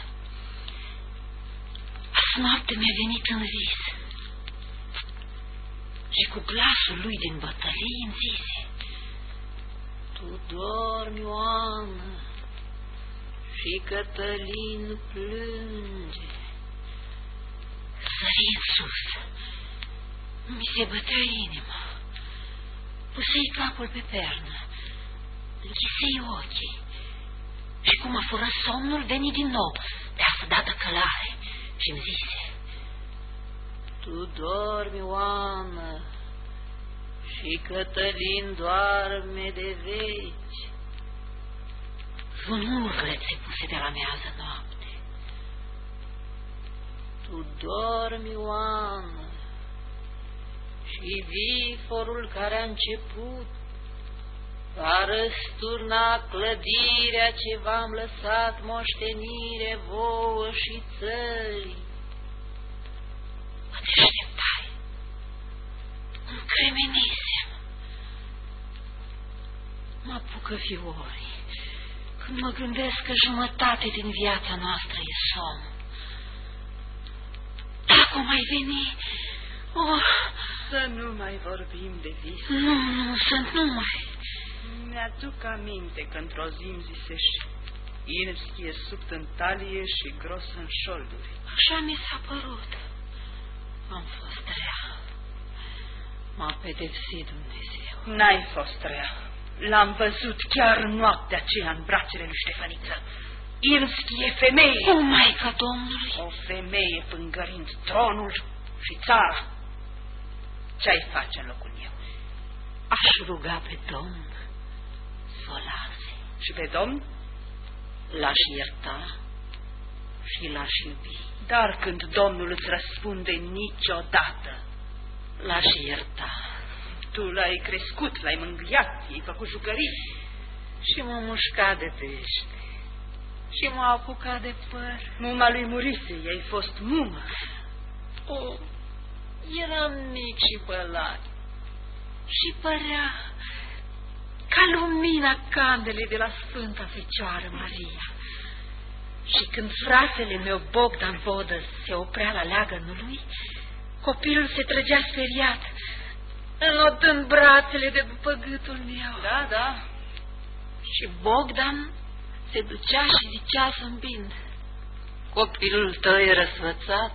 azi noapte mi-a venit în vis și cu glasul lui din bătălie îmi zise, Tu dormi, Oană, și Cătălin plânge. Sări în sus. Mi se bătea inima. Pusei capul pe pernă. Închisei ochii. Și cum a furat somnul, veni din nou, de dată călare, și îmi zise, Tu dormi, oamă, și Cătălin doarme de veci. Un urlet se puse de la mează noapte. Tu dormi, oamă, și viforul care a început va răsturna clădirea ce v-am lăsat moștenire vouă și țării. Mă deșteptai, încremenisem. Mă apucă fiorii când mă gândesc că jumătate din viața noastră e somn. Dacă mai veni, oh, să nu mai vorbim de vis. Nu, nu, să nu mai... Mi-aduc aminte că într-o zi îmi zisești, Inevski e sub în talie și gros în șolduri. Așa mi s-a părut. Am fost rea. M-a pedepsit Dumnezeu. N-ai fost rea. L-am văzut chiar noaptea aceea în brațele lui Ștefăniță. Inski e femeie. Cum, Maica Domnului? O femeie pângărind tronul și țara. Ce-ai face în locul meu? Aș ruga pe Domn să o lase. Și pe Domn? L-aș ierta și l-aș iubi. Dar când Domnul îți răspunde niciodată, l-aș ierta. Tu l-ai crescut, l-ai mângâiat, i-ai făcut jucării. Și m-a mușcat de pește. Și m-a apucat de păr. Muma lui Murise, i-ai fost mumă. O, Eram mic și bălat și părea ca lumina candelei de la Sfânta Fecioară Maria. Și când fratele meu Bogdan Vodă se oprea la leagănul lui, copilul se trăgea speriat, înotând brațele de după gâtul meu. Da, da. Și Bogdan se ducea și zicea zâmbind, copilul tău e răsfățat,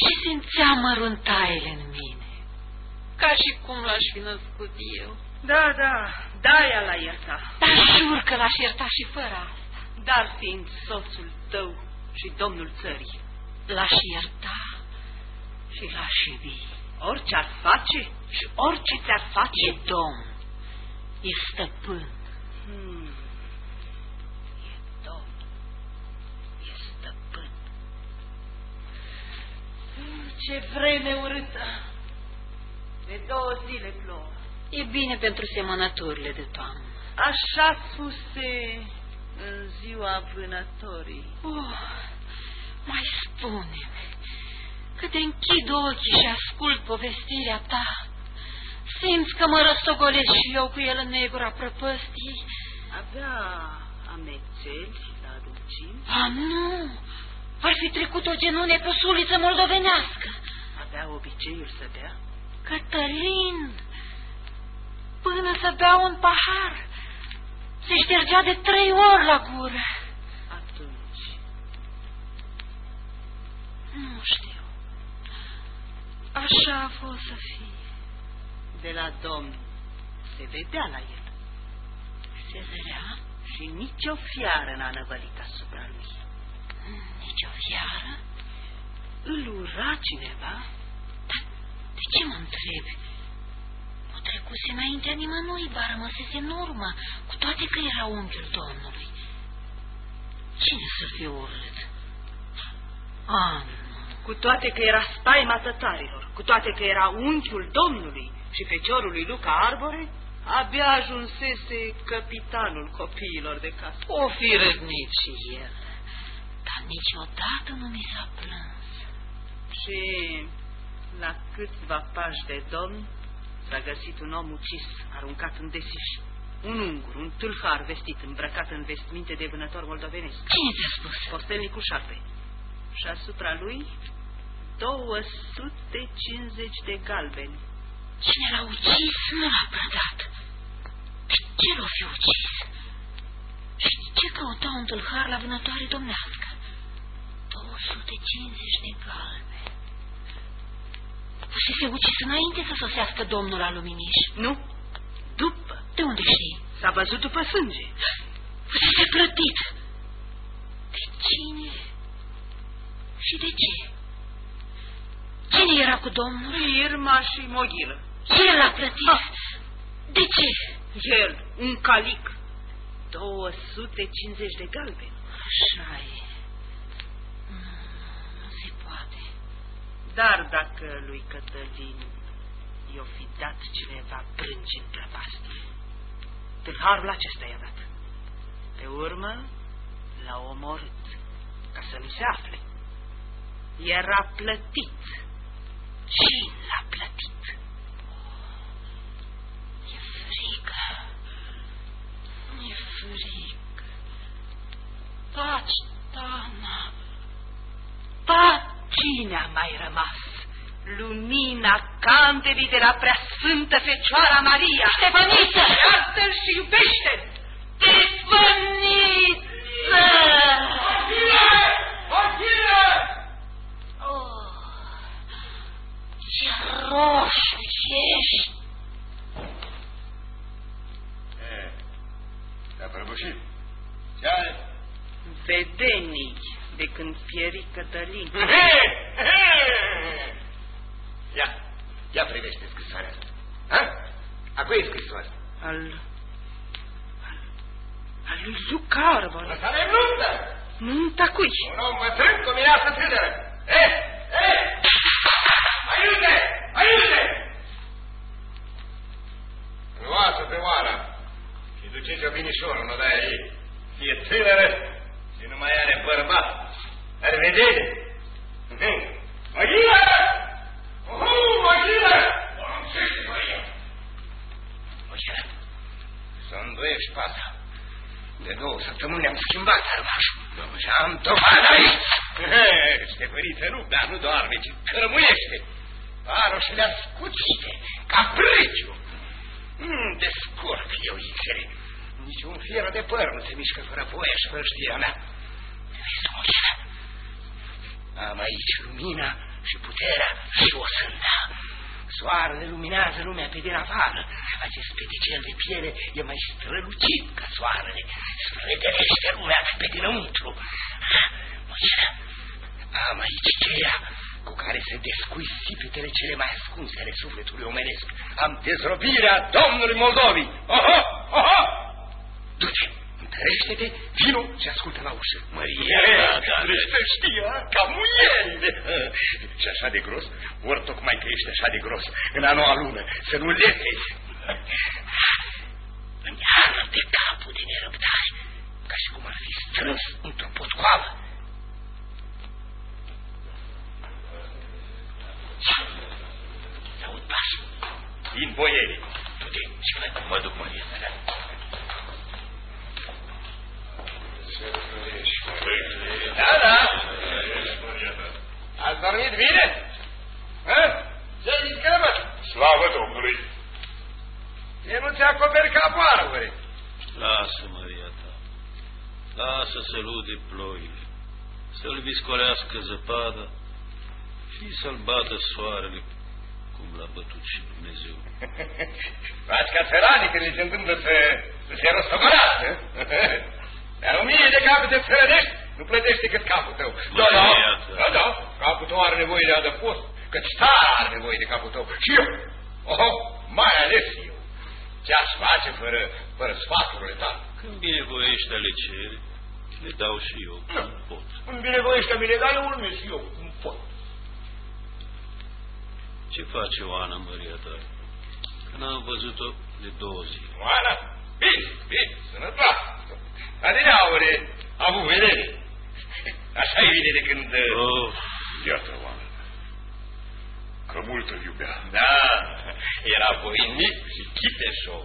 și simțea măruntaiele în mine, ca și cum l-aș fi născut eu. Da, da, da, ea l-a iertat. Dar jur că l-aș ierta și fără asta. Dar fiind soțul tău și domnul țării, l-aș ierta și l-aș iubi. Orice ar face și orice ți-ar face, e domn, e stăpân. Hmm. Ce vreme urâtă! De două zile plouă. E bine pentru semănăturile de toamnă. Așa spuse în ziua vânătorii. Oh, mai spune că te închid ochii și ascult povestirea ta, simți că mă răstogolesc și eu cu el în negura prăpăstii. Avea amețeli la rugini? A, nu! Ar fi trecut o genune pe suliță moldovenească. Avea obiceiul să bea? Cătălin, până să bea un pahar, se ștergea de trei ori la gură. Atunci... Nu știu. Așa a fost să fie. De la domn se vedea la el. Se vedea? Și nicio fiară n-a năvălit asupra lui. Nici o fiară? Îl ura cineva? Dar de ce mă întrebi? Nu trecuse înaintea nimănui, ba rămăsese în urmă, cu toate că era unchiul Domnului. Cine să fie urât? Ah, cu toate că era spaima tătarilor, cu toate că era unchiul Domnului și feciorul lui Luca Arbore, abia ajunsese capitanul copiilor de casă. O fi răgnit și el dar niciodată nu mi s-a plâns. Și la câțiva pași de domn s-a găsit un om ucis, aruncat în desiș. Un ungur, un tâlhar vestit, îmbrăcat în vestminte de vânător moldovenesc. Cine ți-a spus? Postelnicul șarpe. Și asupra lui 250 de galbeni. Cine l-a ucis nu l-a prădat. Pe ce l-o fi ucis? Și ce căuta un tâlhar la vânătoare domnească? 250 de galbe. Fusese ucis înainte să sosească domnul la Luminiș. Nu, după. De unde știi? S-a văzut după sânge. Fusese plătit. De cine? Și de ce? Cine era cu domnul? Irma și Moghilă. El l-a plătit. Ah. De ce? El, un calic. 250 de galbeni. Așa e. Nu, nu se poate. Dar dacă lui Cătălin i-o fi dat cineva brânci în prăpastie, tâlharul acesta i-a dat. Pe urmă l-a omorât ca să nu se afle. Era plătit. Cine l-a plătit? E frică. E frică. Taci, Tana. Pa, cine a mai rămas? Lumina candelii de la preasfântă Fecioara Maria. Ștefăniță! Iartă-l și iubește-l! Stefăniță! Oh, ce roșu ești! Te-a prăbușit. Ce are? Vedenii de când pieri Cătălin. *laughs* Ia, ia privește scrisoarea asta. Ha? A cui e scrisoarea? Al... al... al lui Luca Arbor. Asta e nuntă! Nunta cui? Un om bătrân cu mireasă tânără. Eh, eh! Aiute! Aiute! Luați-o pe oara și duceți-o binișor în odaia ei. E tânără și nu mai are bărbat. Ar vedere? Măghilă! Uhu, măghilă! Poruncește, Maria! Măghilă, să îndoiești pata. De două săptămâni am schimbat armașul. Și am dovadă aici. Ștefăriță nu, dar nu doarme, ci cărmuiește. Aroșele ascuțite, ca priciu. Mm, descurc eu ițere. Niciun fier de păr nu se mișcă fără voie și fără știrea mea. Vezi, Mochina? Am aici lumina și puterea și o sânda. Soarele luminează lumea pe din afară. Acest peticel de piele e mai strălucit ca soarele. Sfredelește lumea pe dinăuntru. Mochina, am aici cheia cu care se descui sipitele cele mai ascunse ale sufletului omenesc. Am dezrobirea Domnului Moldovii. Oho, oho! Du-te, întărește-te, vino și ascultă la ușă. Mărie, trebuie să știe, ca muieri. *laughs* și așa de gros, ori tocmai că ești așa de gros, în a noua lună, să nu lete. Îmi arde capul de nerăbdare, ca și cum ar fi strâns într-o potcoavă. Aud pasul. Vin boierii. Du-te și mă, mă duc, Maria. Da, da. Ați dormit bine? Hă? Ce zici, mă? Slavă Domnului! E nu ți acoperi capul arbore. Lasă, Maria ta. Lasă să lude ploile, să-l viscolească zăpada și să-l bată soarele cum l-a bătut și Dumnezeu. *laughs* Faci ca țăranii când li se întâmplă să, să se rostogărească. *laughs* Dar o mie de capete țărănești nu plătește cât capul tău. Da, da, iată. da, da, capul tău are nevoie de adăpost, căci țara are nevoie de capul tău. Și eu, oh, mai ales eu. Ce-aș face fără, fără sfaturile tale? Când binevoiește ale cere, le dau și eu cum pot. Îmi binevoiește mine, dar eu urmez și eu cum pot. Ce face Oana, Maria ta? Că n-am văzut-o de două zile. Oana, bine, bine, sănătoasă. Adineaure, a avut vedere. Așa e bine de când... Oh, Iată, Oana. Că mult îl iubea. Da, era voinic și chiteșo.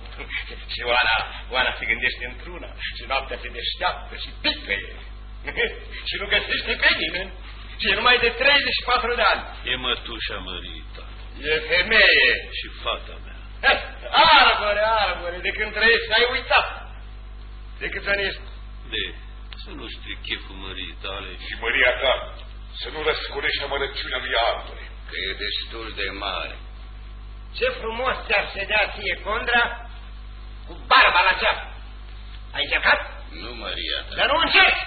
și Oana, Oana se gândește într-una și noaptea se deșteaptă și pică și nu găsește pe nimeni. Și e numai de 34 de ani. E mătușa mărită. E femeie. Și fata mea. Arbore, arbore, de când trăiești ai uitat. De câți ani ești? De, să nu știi cheful mării tale. Și măria ta, să nu răscurești amărăciunea lui arbore. Că e destul de mare. Ce frumos ți-ar sedea ție, Condra, cu barba la ceas. Ai încercat? Nu, Maria ta. Dar nu încerci!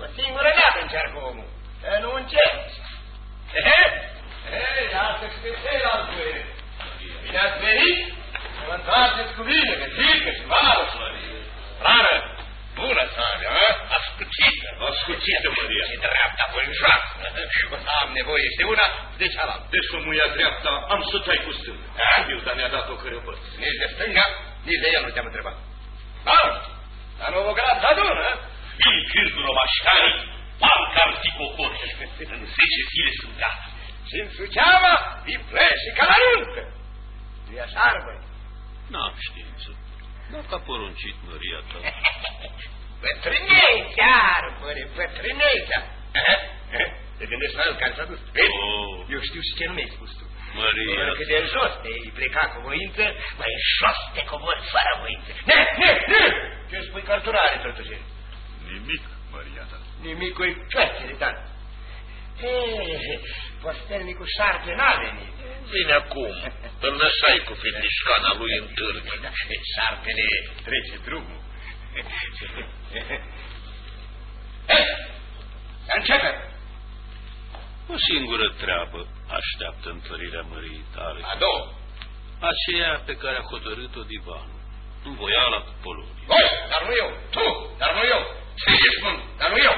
O singură dată încearcă omul. Dar nu încerci. He? Hei, asta și pe ceilalți băie. Bine ați venit? Să vă întoarceți cu mine, de frică și vară. Rană, bună țară, a? Ascuțită. Ascuțită, Maria. Și dreapta pe jos. O să am nevoie și de una, de cealaltă. Deci să mă ia dreapta, am să tai cu stânga. Eu, dar mi-a dat o cărăpăță. Nici de stânga, nici de el nu te-am întrebat. Da, dar nu vă grad adună. Vin cârdul mașcanii, parcă ar fi cocor. În zece zile sunt gata. Și în Suceava, îi pleci ca la nuntă. Nu-i așa, arbă? N-am știință. Dacă a poruncit măria ta. *laughs* Bătrânețe, arbore, bătrânețe. Te gândești la el care s-a dus. Vezi? Oh. Eu știu și ce nu mi-ai spus tu. Maria. Doar că de jos te-ai plecat cu voință, mai jos te cobori fără voință. Ne, ne, ne! Ce spui cărturare, totuși? Nimic, Maria ta. Nimicul e cărțile, dar... Postelnicul șarpe n-a venit. Vine acum. Îl lăsai cu fetișcana lui în târg. Da, șarpele trece drumul. Ei, să începem. O singură treabă așteaptă întărirea mării tale. A doua. Aceea pe care a hotărât-o divanul. Învoiala cu Polonia. Voi, dar nu eu. Tu, dar nu eu. Sigismund, dar nu eu.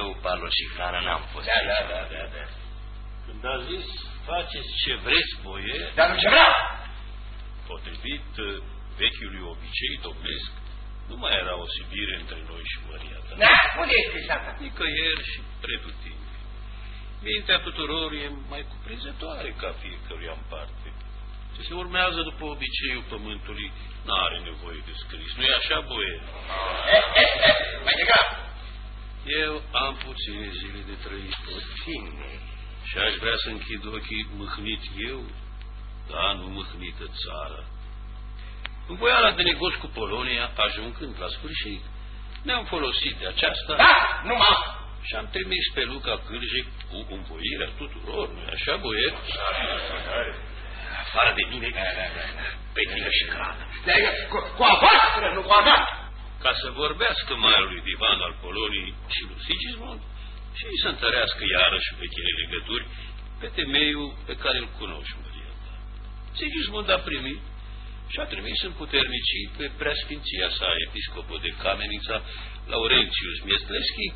Eu, Palo și Frana, n-am fost. Da, da, da, da, da. Când a zis, faceți ce vreți, boie, Dar nu ce vreau. potrivit uh, vechiului obicei domnesc, nu mai era o sibire între noi și măria ta. Da, unde e scris asta? Nicăieri și pretutindeni. Mintea tuturor e mai cuprinzătoare ca fiecăruia în parte. Ce se urmează după obiceiul pământului n-are nevoie de scris. Nu-i așa, boie? Eh, eh, eh, mai degrabă. Eu am puține zile de trăit Puține. și aș vrea să închid ochii mâhnit eu, dar nu mâhnită țara. În voiala de negoț cu Polonia, ajungând la sfârșit, ne-am folosit de aceasta Da, numai. și am trimis pe Luca Cârje cu învoirea tuturor, nu așa, boiet? Afară de mine, pe tine și crană. Cu, cu a voastră, nu cu a mea. Ca să vorbească marelui divan al Poloniei și lui Sigismund și să întărească iarăși vechile legături pe temeiul pe care îl cunoști, Maria ta. Sigismund a primit și a trimis în puternicii pe preasfinția sa episcopul de Camenița, Laurentius Miestleschi,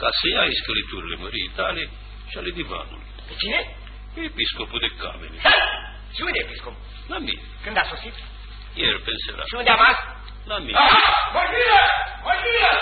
ca să ia iscăliturile mării tale și ale divanului. Pe cine? Episcopul de Camenița. Ha! Și unde e episcop? La mine. Când a sosit? Ieri pe seara. Și unde am azi? La mine. Aha! Măgiră! Măgiră!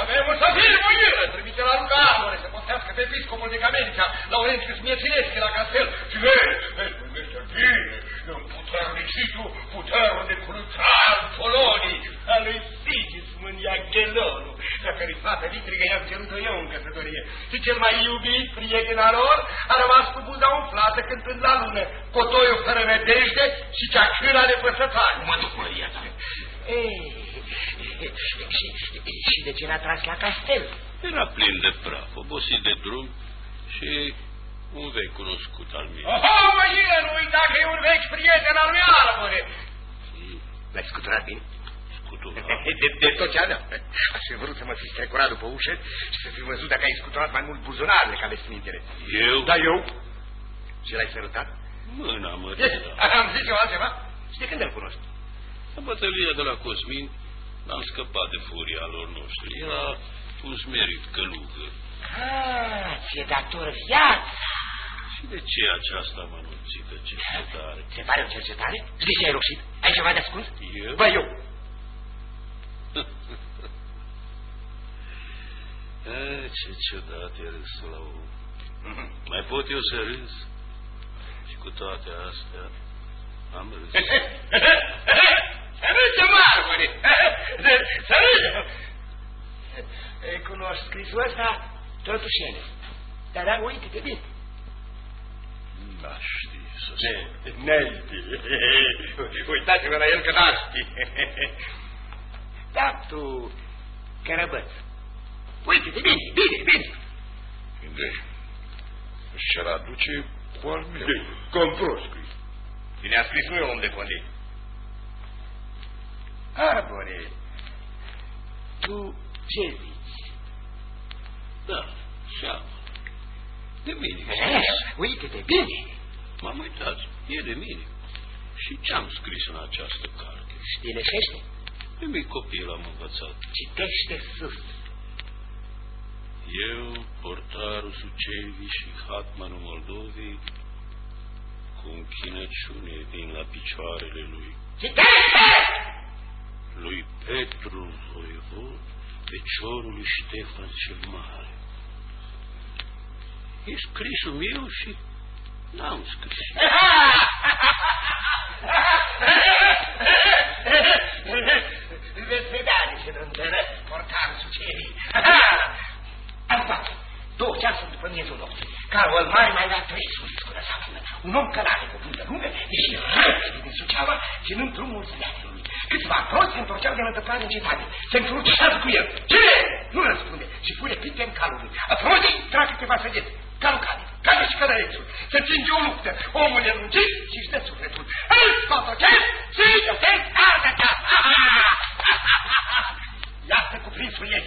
Avem un săvir, măgiră! Trimite la Luca Arbore să postească pe episcopul de Camenița, Laurentius Miețileschi la castel. Și vezi, vezi, gândește bine, în puternicitiul puterul de cruțar Polonii, a lui Sigismund Iaghelonu, la care fata vitrigă i-am cerut-o eu în căsătorie. Și cel mai iubit prieten al lor a rămas cu buza umflată cântând la lună, cotoiul fără nădejde și cea câra nepăsătoare. Mă duc, Maria ta. Ei, și, și de ce l-a tras la castel? Era plin de praf, obosit de drum și un vechi cunoscut al meu. Oho, măină, nu uita că e un vechi prieten al lui Arbore. L-ai scuturat bine? Scuturat. *laughs* De, de tot ce avea. Aș fi vrut să mă fi strecurat după ușă și să fi văzut dacă ai scuturat mai mult buzunarele ca vesmintele. Eu? Da, eu? Și l-ai sărutat? Mâna mă Am zis eu altceva? Și de când îl cunoști? La bătălia de la Cosmin n-am scăpat de furia lor noștri. Era un smerit călugă. Ah, ți-e dator viața. Și de ce aceasta mănunțită cercetare? Se pare o cercetare? Și de ce ai roșit? Ai ceva de ascuns? Eu? Bă, eu. *laughs* Eh, ce ciudat e râsul la om. Mai pot eu să râs? Și cu toate astea am râs. *laughs* Să râde, marmuri! Să râde! Cunoști scrisul ăsta, totuși Dar, dar uite-te bine. Da, știi să spun. Nelti. Uitați-vă la el că n-ar ști. Da, tu, cărăbăț. Uite-te bine, bine, bine. Unde? Și-ar aduce cu al meu. Comproscui. Cine a scris nu e om de conde. Arbore, tu ce zici? Da, seama. De mine. Uite-te bine. M-am uitat. E de mine. Și ce-am scris în această carte? Stileșește. De mic copil am învățat. Citește sus. Eu, portarul Sucevi și Hatmanul Moldovei, cu închinăciune din la picioarele lui. Citește! Lui Petru Voivod, feciorul lui Ștefan cel Mare. E scrisul meu și n-am scris. Veți vedea niște rândere, portarul Sucevi. Asta, două ceasuri după miezul nopții. Carol Mare mai avea trei suri cu răsapună. Un om călare cu puntă lungă, ieși repede din Suceava, ținând drumul zleatilor. Câțiva proți se întorceau de la întâmplare în cetate. Se încrucișează cu el. Cine? Nu răspunde. Și pune pite în calul lui. Proții trag câteva săgeți. Calul cade. Cade și cădărețul. Se ținge o luptă. Omul e lungit și își dă sufletul. Îl scoate și se arde Iată cu prinsul ei.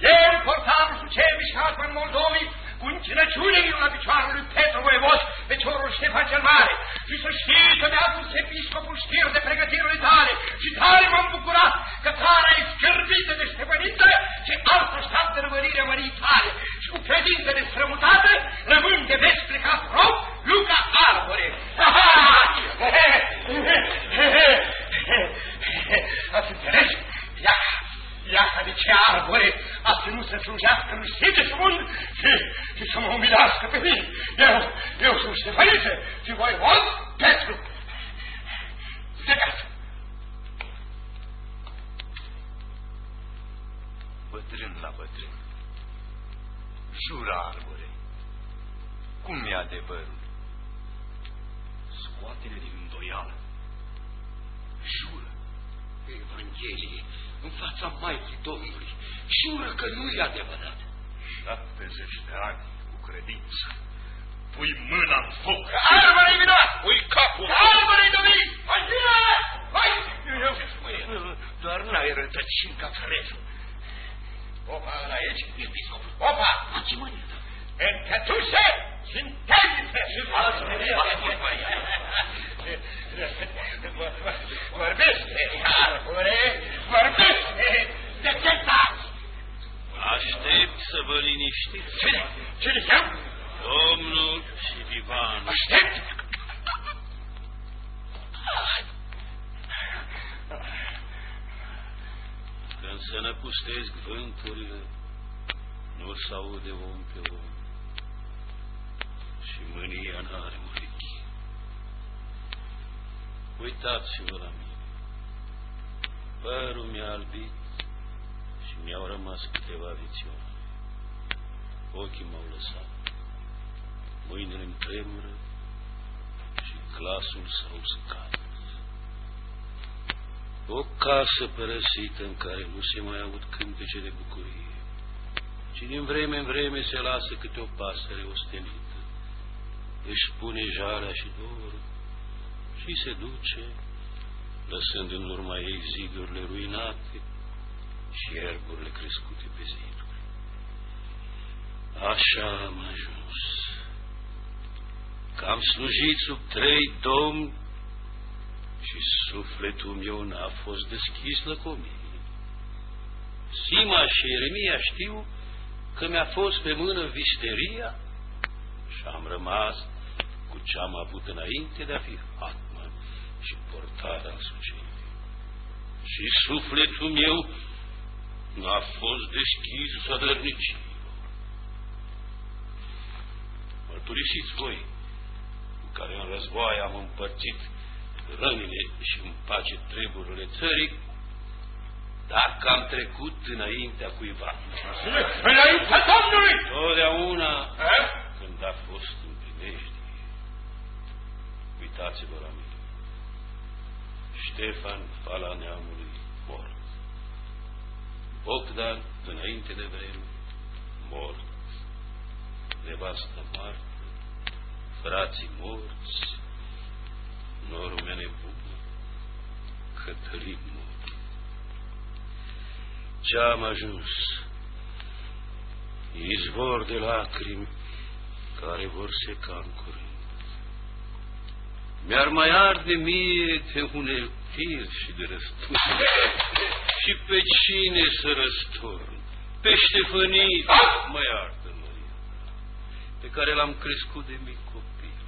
El, portarul Sucevi și Hatman Moldovii, cu încinăciune din la picioarul lui Petru Voievod, feciorul Ștefan cel Mare. Și să știi că mi-a adus episcopul știri de pregătirile tale și tare m-am bucurat că țara e scârbită de ștefăniță și altă așteaptă rămânirea mării tale. Și cu credință de strămutate rămân de vezi plecat rob Luca Arbore. *laughs* Ați înțeles? Ia, Iată de ce arbore a ținut să slujească lui Sigismund și, și să mă umilească pe mine. Eu, eu sunt Ștefăniță și voi vod Petru. Plecați! Bătrân la bătrân. Jură, arbore. Cum e adevărul? Scoate-ne din îndoială. Jură. Evanghelie în fața Maicii Domnului. Jură că nu e adevărat. 70 de ani cu credință. Pui mâna în foc. Arbore-i vinovat! Pui capul. Arbore-i dovedit! Hai, vină! Hai! Doar n-ai rătăcin ca frezul. Opa, ăla aici? Episcopul. Opa! Ce mănâncă? Întetuse! Sinteziță! Și Vorbește, arbore! Vorbește! De ce taci? Aștept să vă liniștiți. Cine? Cine sunt? Domnul și divanul. Aștept! Când se năpustesc vânturile, nu se aude om pe om și mânia n-are urechi. Uitați-vă la mine. Părul mi-a albit și mi-au rămas câteva vițioare. Ochii m-au lăsat. Mâinile-mi tremură și glasul s-a uscat. O casă părăsită în care nu se mai aud cântece de bucurie, ci din vreme în vreme se lasă câte o pasăre ostenită, își pune jalea și dorul și se duce, lăsând în urma ei zidurile ruinate și ierburile crescute pe ziduri. Așa am ajuns, că am slujit sub trei domni și sufletul meu n-a fost deschis lăcomie. Sima și Ieremia știu că mi-a fost pe mână visteria și am rămas cu ce am avut înainte de a fi Hatman și portarea al sucevii. Și sufletul meu n-a fost deschis zădărnicii. Mărturisiți voi, care în război am împărțit rănile și în pace treburile țării, dacă am trecut înaintea cuiva. Înaintea Domnului! Totdeauna când a fost în primejdie. Uitați-vă la mine. Ștefan, fala neamului, mort. Bogdan, înainte de vreme, mort. Nevastă moartă, frații morți, norul mea nebună, Cătălin mort. Ce-am ajuns? Izvor de lacrimi care vor seca în curând. Mi-ar mai arde mie de un fir și de răsturn. și pe cine să răsturn? Pe Ștefănie mă iartă, Maria, pe care l-am crescut de mic copil,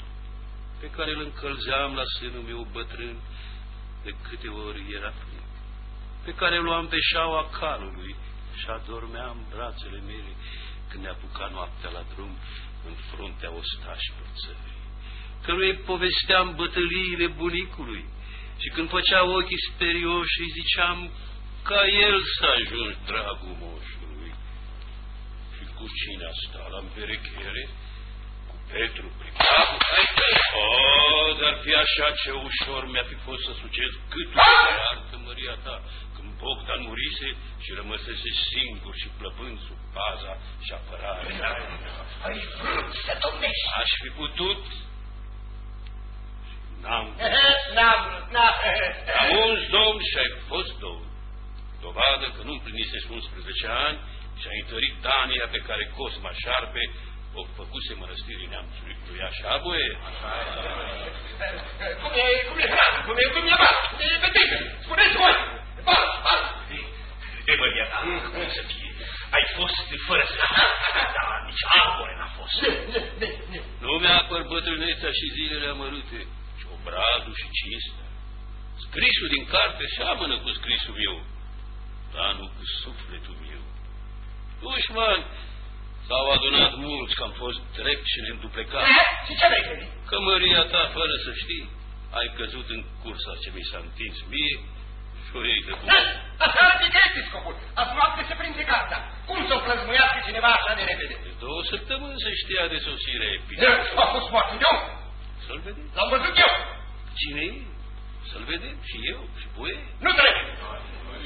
pe care îl încălzeam la sânul meu bătrân de câte ori era plin, pe care îl luam pe șaua calului și adormeam brațele mele când ne apuca noaptea la drum în fruntea ostașilor țării, căruia povesteam bătăliile bunicului și când făcea ochii sperioși îi ziceam ca el să ajungi dragul moșului. Și cu cine asta la împerechere? Cu Petru pripat? O, dar fi așa ce ușor mi-a fi fost să sucez cât de artă măria ta, când Bogdan murise și rămăsese singur și plăpând sub paza și apărarea. Ai vrut să domnești. Aș fi putut N-am N-am vrut, n-am Am uns domn și ai fost domn. Dovadă că nu împlinise 11 ani și a întărit Dania pe care Cosma Șarpe o făcuse mănăstirii neamțului cu ea și aboie. Cum e, cum e, frate, cum e, cum e, ba, cum e pe tine? Spuneți voi! Ba, ba! De măria ta, cum să fie? Ai fost fără să... Dar nici arbore n-a fost. Nu mi-apăr bătrânețea și zilele amărâte, ci obrazul și cinstea. Scrisul din carte seamănă cu scrisul meu, dar nu cu sufletul meu. Dușman, s-au adunat mulți că am fost drept și neînduplecat. Și ce vrei crede? Că măria ta, fără să știi, ai căzut în cursa ce mi s-a întins mie și o iei de bun. Asta adică episcopul. Azi noapte se prinde carta. Cum să o plăzmuiască cineva așa de repede? De două săptămâni se știa de sosirea Eu, episcopului. A fost moarte de om. Să-l vedem. L-am văzut eu. Cine e? Să-l vedem și eu și Boie. Nu trebuie.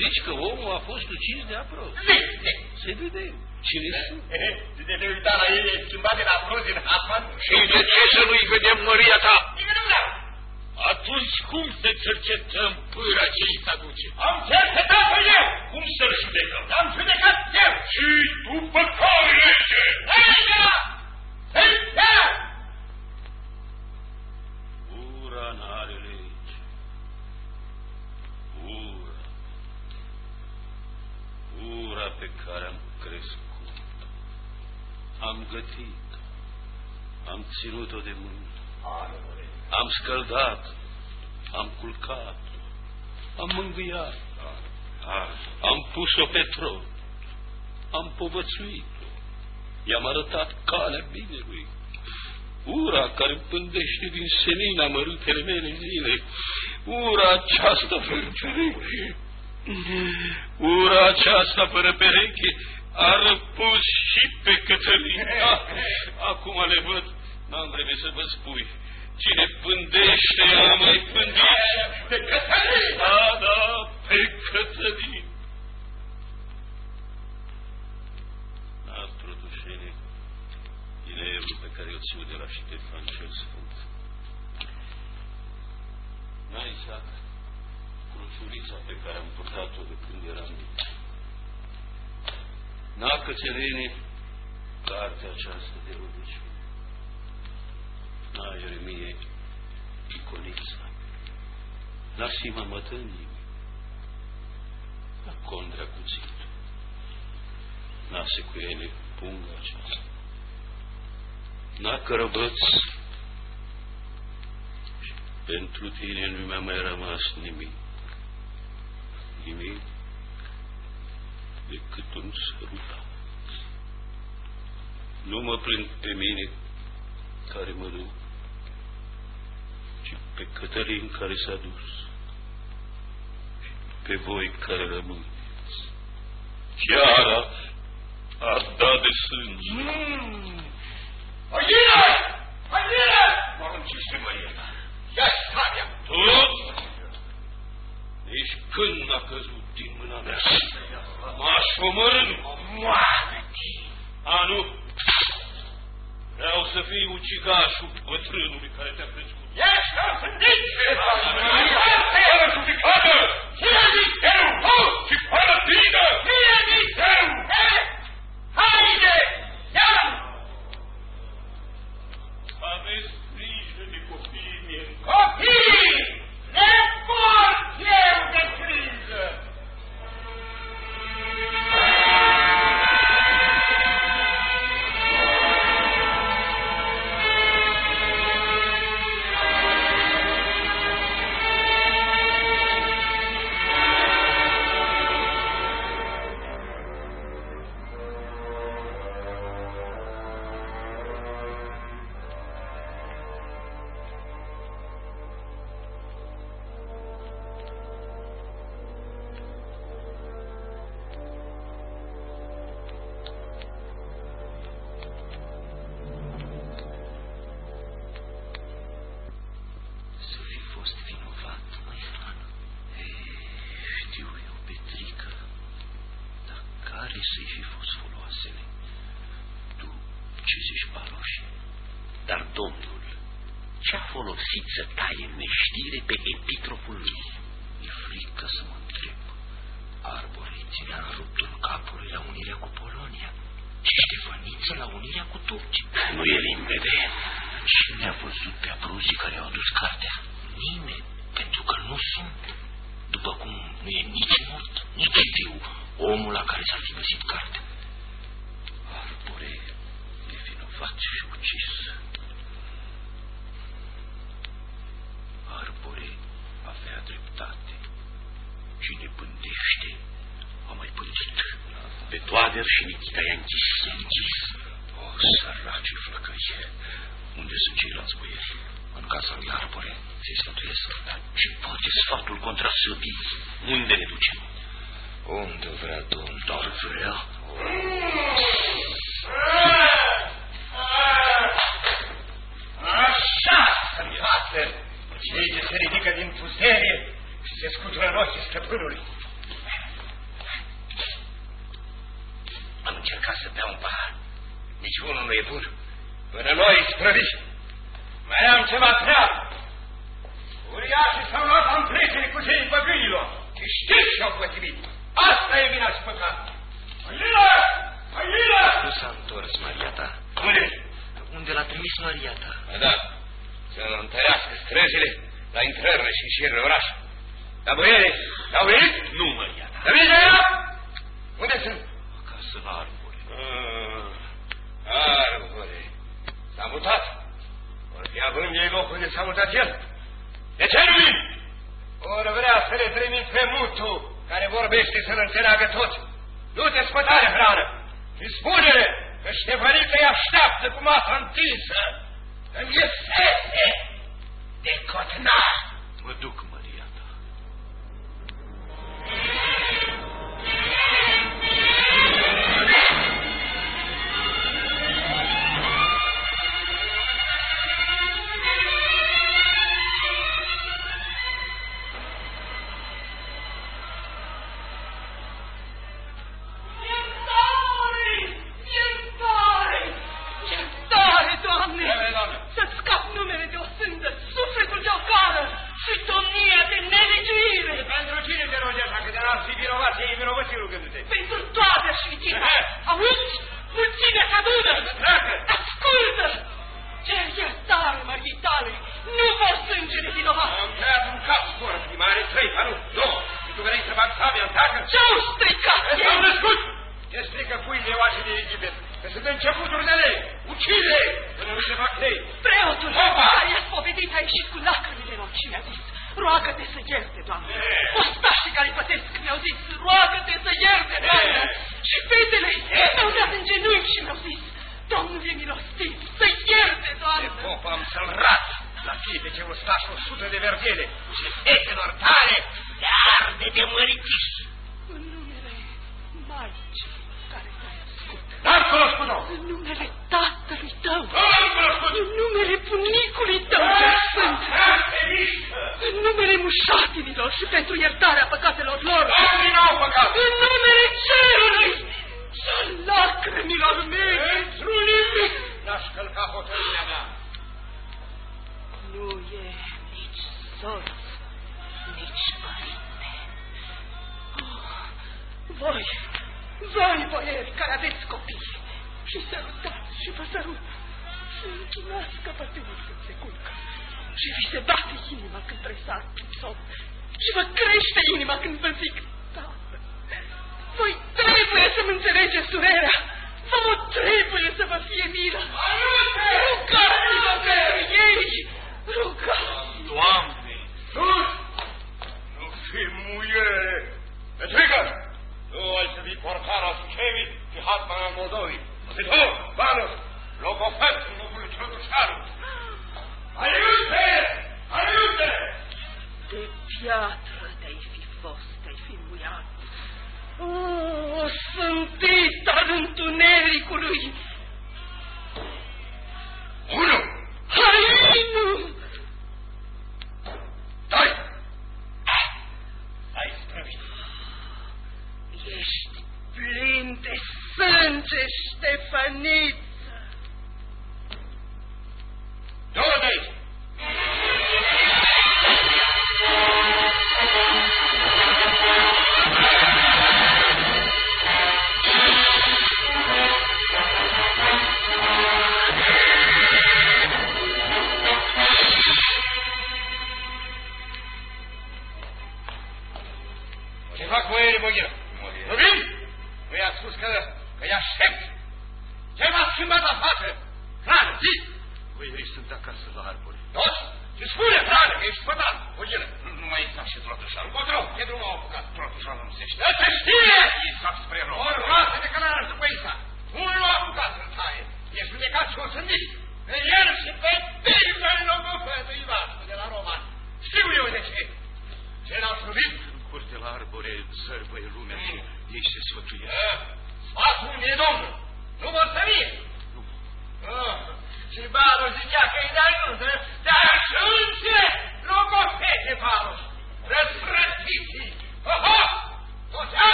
Zici că omul a fost ucis de aproape. Zi, zi. Să vedem. Cine sunt? De te uita la el, e schimbat de la prost în Hatman. Și de ce să nu-i vedem măria ta? Nimeni nu vrea. Atunci cum să cercetăm pâra ce îi se aduce? Am cercetat-o eu. Cum să-l judecăm? L-am judecat eu. Și după care lege? Legea! Legea! Ura n-are lege. Ura. Ura pe care am crescut. Am gătit. Am ținut-o de mâini. Am scăldat. Am culcat. Am mângâiat. Am pus-o pe tron. Am povățuit-o. I-am arătat calea binelui. Ura care pândește din senin amărâtele mele zile. Ura aceasta fără pereche. Ura aceasta fără pereche a răpus și pe Cătălin. Ah, Acum le văd, n-am vreme să vă spui. Cine pândește a mai pândit. Pe Cătălin! Da, da, pe Cătălin. Astru dușene, inelul pe care o țiu de la Ștefan cel Sfânt. N-ai Isaac, cruciulița pe care am purtat-o de când eram mic. N-a cățelene cartea aceasta de rugăciune. N-a Ieremie iconița. N-a Sima mătănii. N-a Condrea cuțitul. N-a secuiele punga aceasta. N-a cărăbăț. Și pentru tine nu mi-a mai rămas nimic. Nimic decât un sărutat. Nu mă plâng pe mine care mă duc, pe Cătălin care s-a dus, pe voi care rămâneți. chiar a dat de sânge. Mm. Aguila! Aguila! Măruncește, Mărieta! Ia sabia! Tot? Deci când a căzut din mâna mea? M-aș omorând! Moară-te! A, nu! Vreau să fii ucigașul bătrânului care te-a crescut. Ești răzândit! Fără judecată! Cine a zis eu? Și fără tine! Cine a zis eu? Haide! vorbește să-l înțeleagă tot. Du-te spătare, hrană, și spune-le că Ștefănică îi așteaptă cu masa întinsă, că-mi este de cotnar. Mă duc,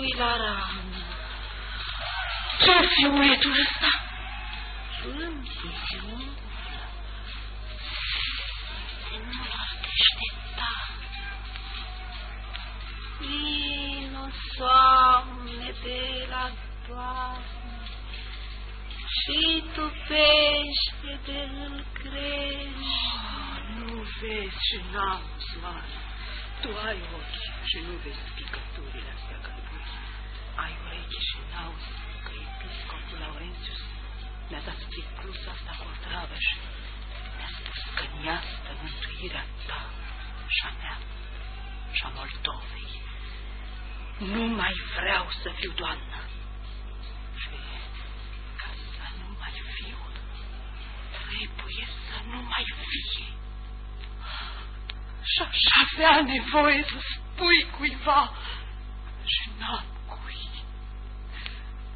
bună să pui la rană. Nu mai vreau să fiu doamnă. Și ca să nu mai fiu, trebuie să nu mai fie. Și aș avea nevoie să spui cuiva și n-am cui.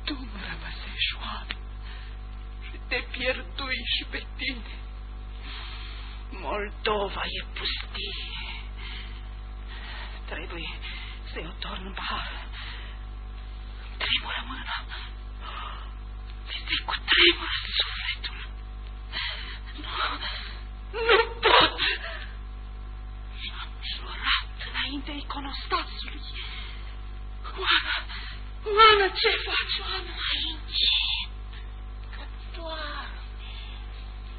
Tu nu rămăsești oameni și te pierdui și pe tine. Moldova e pustie. Trebuie să-i o torn în pahar. Tremură mâna. Ți cu tremură sufletul. Nu, nu pot. Și-am jurat înainte iconostasului. Oana, Oana, ce faci, Oana? Mai încet, că doarme.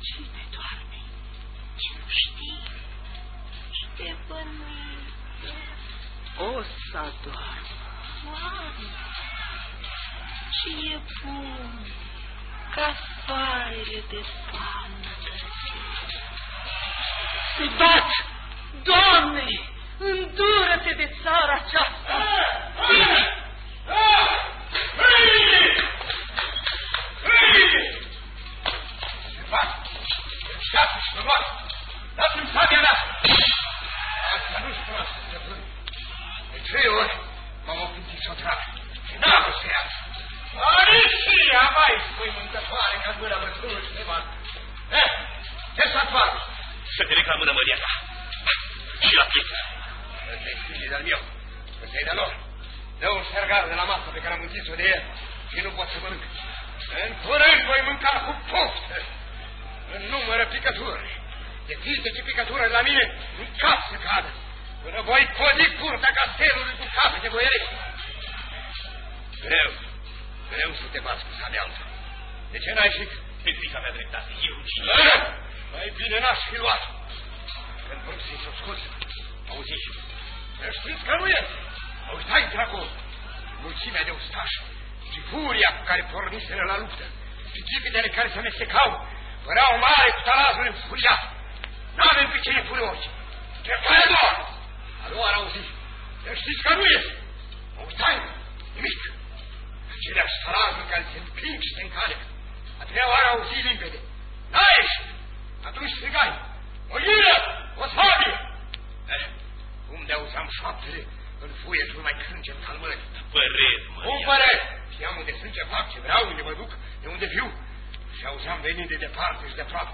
Cine doarme? Ce nu știi? Și te bănuiește. O să doarmă. Oana, și e bun, ca soarele de sănătate. Se bat! Doamne, îndură-te de țara aceasta! Bine! Dați-mi sabia mea! Asta nu-și cunoaște, stăpân. De trei ori m-am oprit și o trag. Și n-am vrut să iau. Are și ea mai spăimântătoare ca gura bătrânul Ștefan. Eh, ce s-a fac? Să te leg la mână, măria ta. Și la pietre. Ăsta-i fiul de-al meu. Ăsta-i de lor. Dă un sergar de la masă pe care am închis-o de el și nu pot să mănânc. În curând voi mânca cu poftă. În numără picături. De filte ce picătură de la mine, în cap să cadă. Până voi codi curtea castelului cu capete boierești. Greu, greu să te bați cu sabia altă. De ce n-ai ieșit? Pe frica mea dreptate, eu cine? Ah, Mai bine n-aș fi luat. Când vrut să-i s-o scuz, auziți, să știți că nu este. Uitai, dracu, mulțimea de ustași și furia cu care porniseră la luptă și chipitele care se amestecau păreau mare cu talazul înfuriat. N-avem pe cine pune ochi. Trebuie doar. A doua ar auzi. Să știți că nu este. Uitai, nimic. Aceleași talazuri care se împing și se încalecă. A treia oară auzi limpede. N-a ieșit. Atunci strigai. O ghiră, o sabie. Eh, cum de auzeam șoaptele, în fuietul mai crâncet al mării. Păreri, măria. Un părere. Știam unde sânge fac ce vreau, unde mă duc, de unde fiu. Și auzeam venind de departe și de aproape.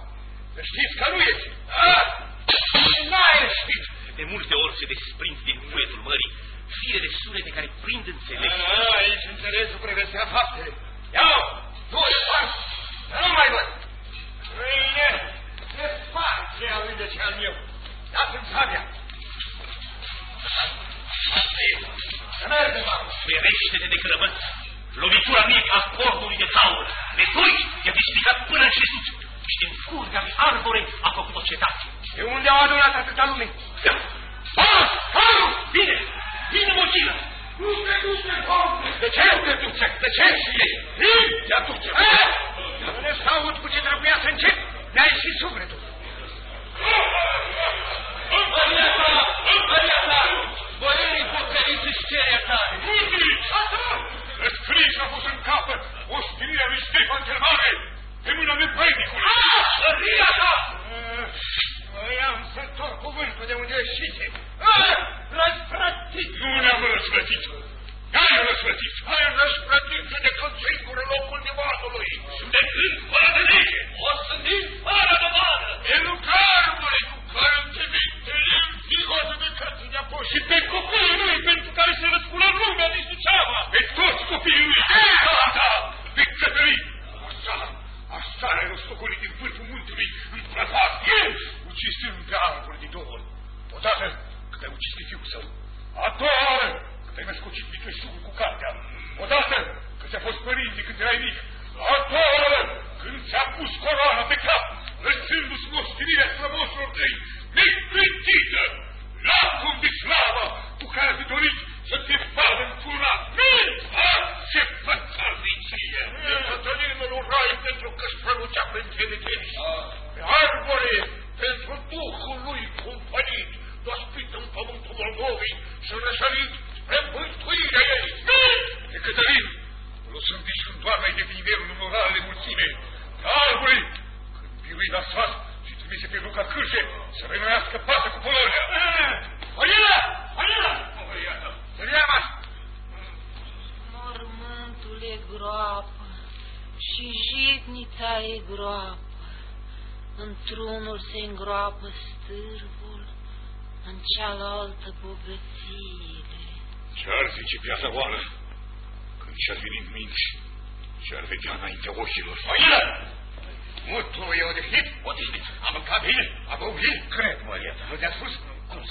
Să știți că nu iese. Ah! N-a ieșit. De multe ori se desprind din fuietul mării fire de sunete care prind înțeles. Ah, aici înțelesul prevestea faptele. Ia-o! Du-i, fac! Nu mai văd! Străine, se sparge a lui de ce al meu. Dați-mi sabia. Asta e. Să mergem, mamă. Ferește-te de crăbăț. Lovitura mie ca cordului de taur. De doi i-a despicat până în șesut. Și din furga de arbore a făcut o cetate. De unde au adunat atâta lume?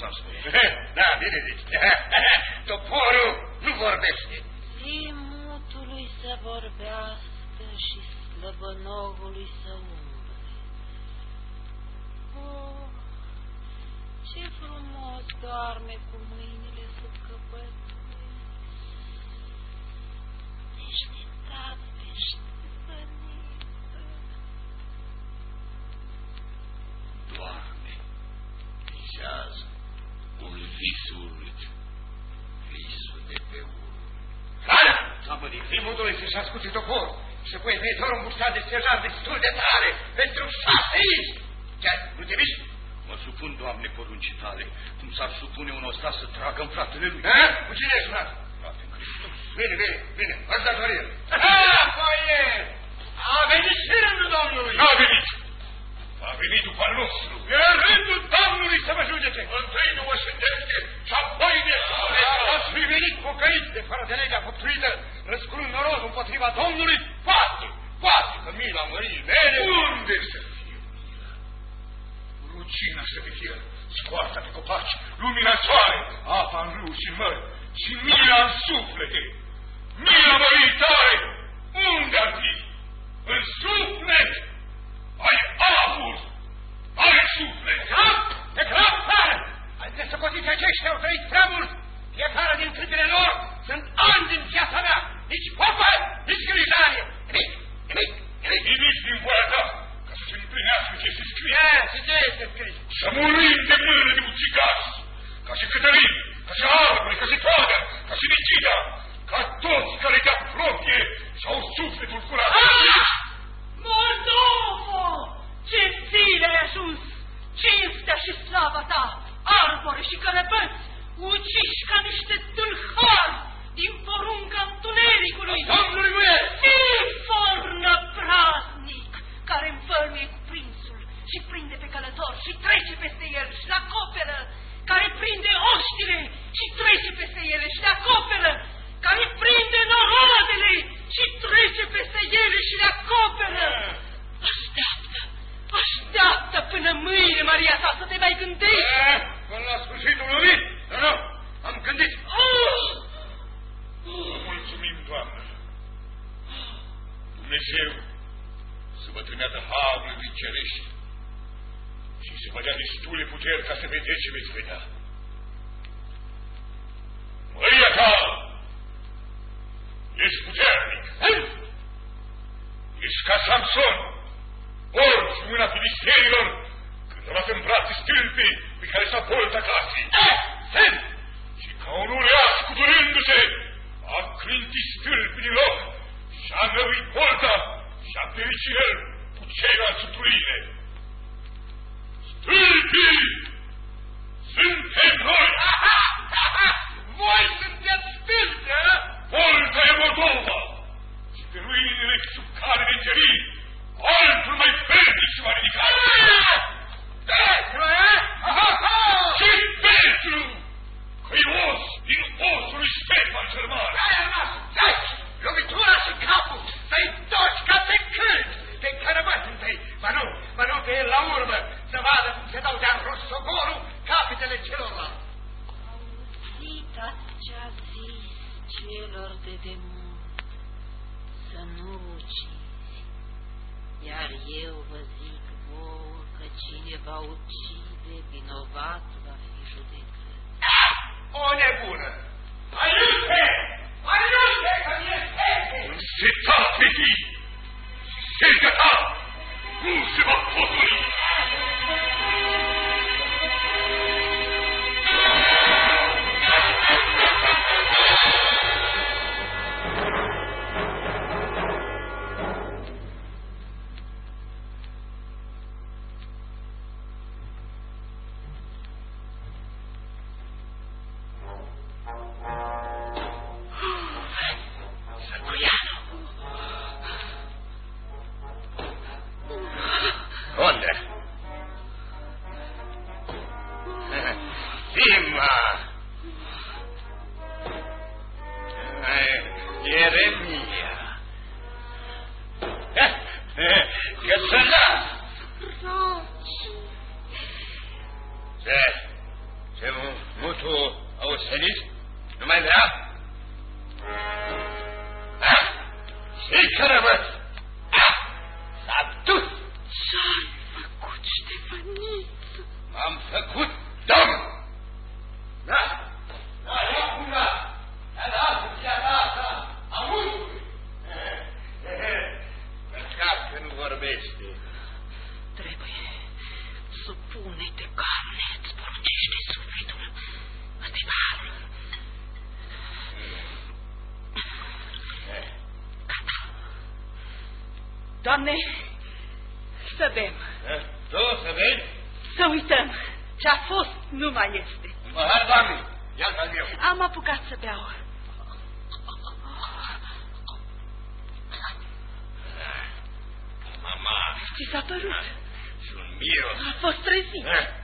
Spus? Cum s-am spus? Cara! Stăpânii, primul să-și asculte toporul și apoi viitorul îmbuștat de stejar destul de tare pentru șase inși. Ce? Nu te miști? Mă supun, Doamne, poruncii tale, cum s-ar supune un ostat să tragă în fratele lui. Ha? Cu cine ești, frate? Frate în Hristos. Bine, bine, bine. Ați datorie. Ha, foaie! A venit și rândul Domnului. N-a venit! A venit după al nostru. E rândul Domnului să mă judece. Întâi nu mă sândește și apoi ne spune Ați fi venit pocăit de fără de legea făptuită, răscurând norod împotriva Domnului, poate, poate că mila mării mele... Unde să fie mila? Rucina să fie scoarta pe copaci, lumina în soare, apa în râu și în mări și mila în suflete. Mila mării tale, unde ar fi? În suflet! Ai abur! Ai suflet! Cap! De cap, țară! Alte socotiți aceștia au trăit prea mult. Fiecare din clipile lor sunt ani din viața mea. Nici popă, nici grijare. Nimic, nimic, nimic. Nimic din voia ta, ca să se împlinească ce se scrie. E, și ce este scris? Să murim de mână de ucigași, ca și Cătălin, ca și Arbore, ca și Toagă, ca și Nicida, ca toți care te apropie și au sufletul curat. Ah! Moldovo! Ce zile ai ajuns! Cinstea și slava ta, arbore și călăpăți, uciși ca niște tâlhari din porunca întunericului! Domnului nu e! Fii fornă praznic, care învăluie cu prințul și prinde pe călător și trece peste el și la acoperă, care prinde oștile și trece peste ele și le acoperă, care prinde norodele și trece peste ele și le acoperă. Așteaptă, așteaptă până mâine, Maria ta, să te mai gândești. E, până la sfârșitul lumii? Nu, nu, am gândit. Oh! Mulțumim, Doamnă. Dumnezeu să vă trimeată harurile cerești și să vă dea destule puteri ca să vedeți ce veți vedea. Măria ta! Ești puternic! Ești ca Samson, orbi și mâna filisterilor, când a luat în brațe stâlpii pe care s-a polta casei. Semn! Și ca un ureas cudurându-se, a clintit stâlpii din loc și a năruit polta și a perit și el cu ceilalți utruine. Stâlpii! Suntem noi! Voi sunteți stâlpi, a? Polta e Moldova! Și pe ruinele sub care ne cerim, altul mai fernic și mai ridicat! Petru, a? Și Petru! Că-i os din osul lui Ștefan cel Mare! Aia noastră, dai! Lovitura și capul, să-i toci ca pe cânt, pe cărăbăți întâi, ba nu, ba nu pe el la urmă, să vadă cum se dau de-a rostogorul capetele celorlalți. Auziți ce-a zis celor de demult, să nu ucizi, iar eu vă zic vouă că cine va ucide, vinovat va fi judecat. O nebună! Aiute! Aiute, că mi-e sete! Însetat pe tine! Setea ta nu se va potoli! Doamne, să bem. Eh, tu să bem? Să uităm. Ce-a fost nu mai este. Măhar, doamne, ia eu. Am apucat să beau. Mama. Ți s-a părut? Și un miros. A fost trezit. Eh?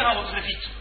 différents votre vie.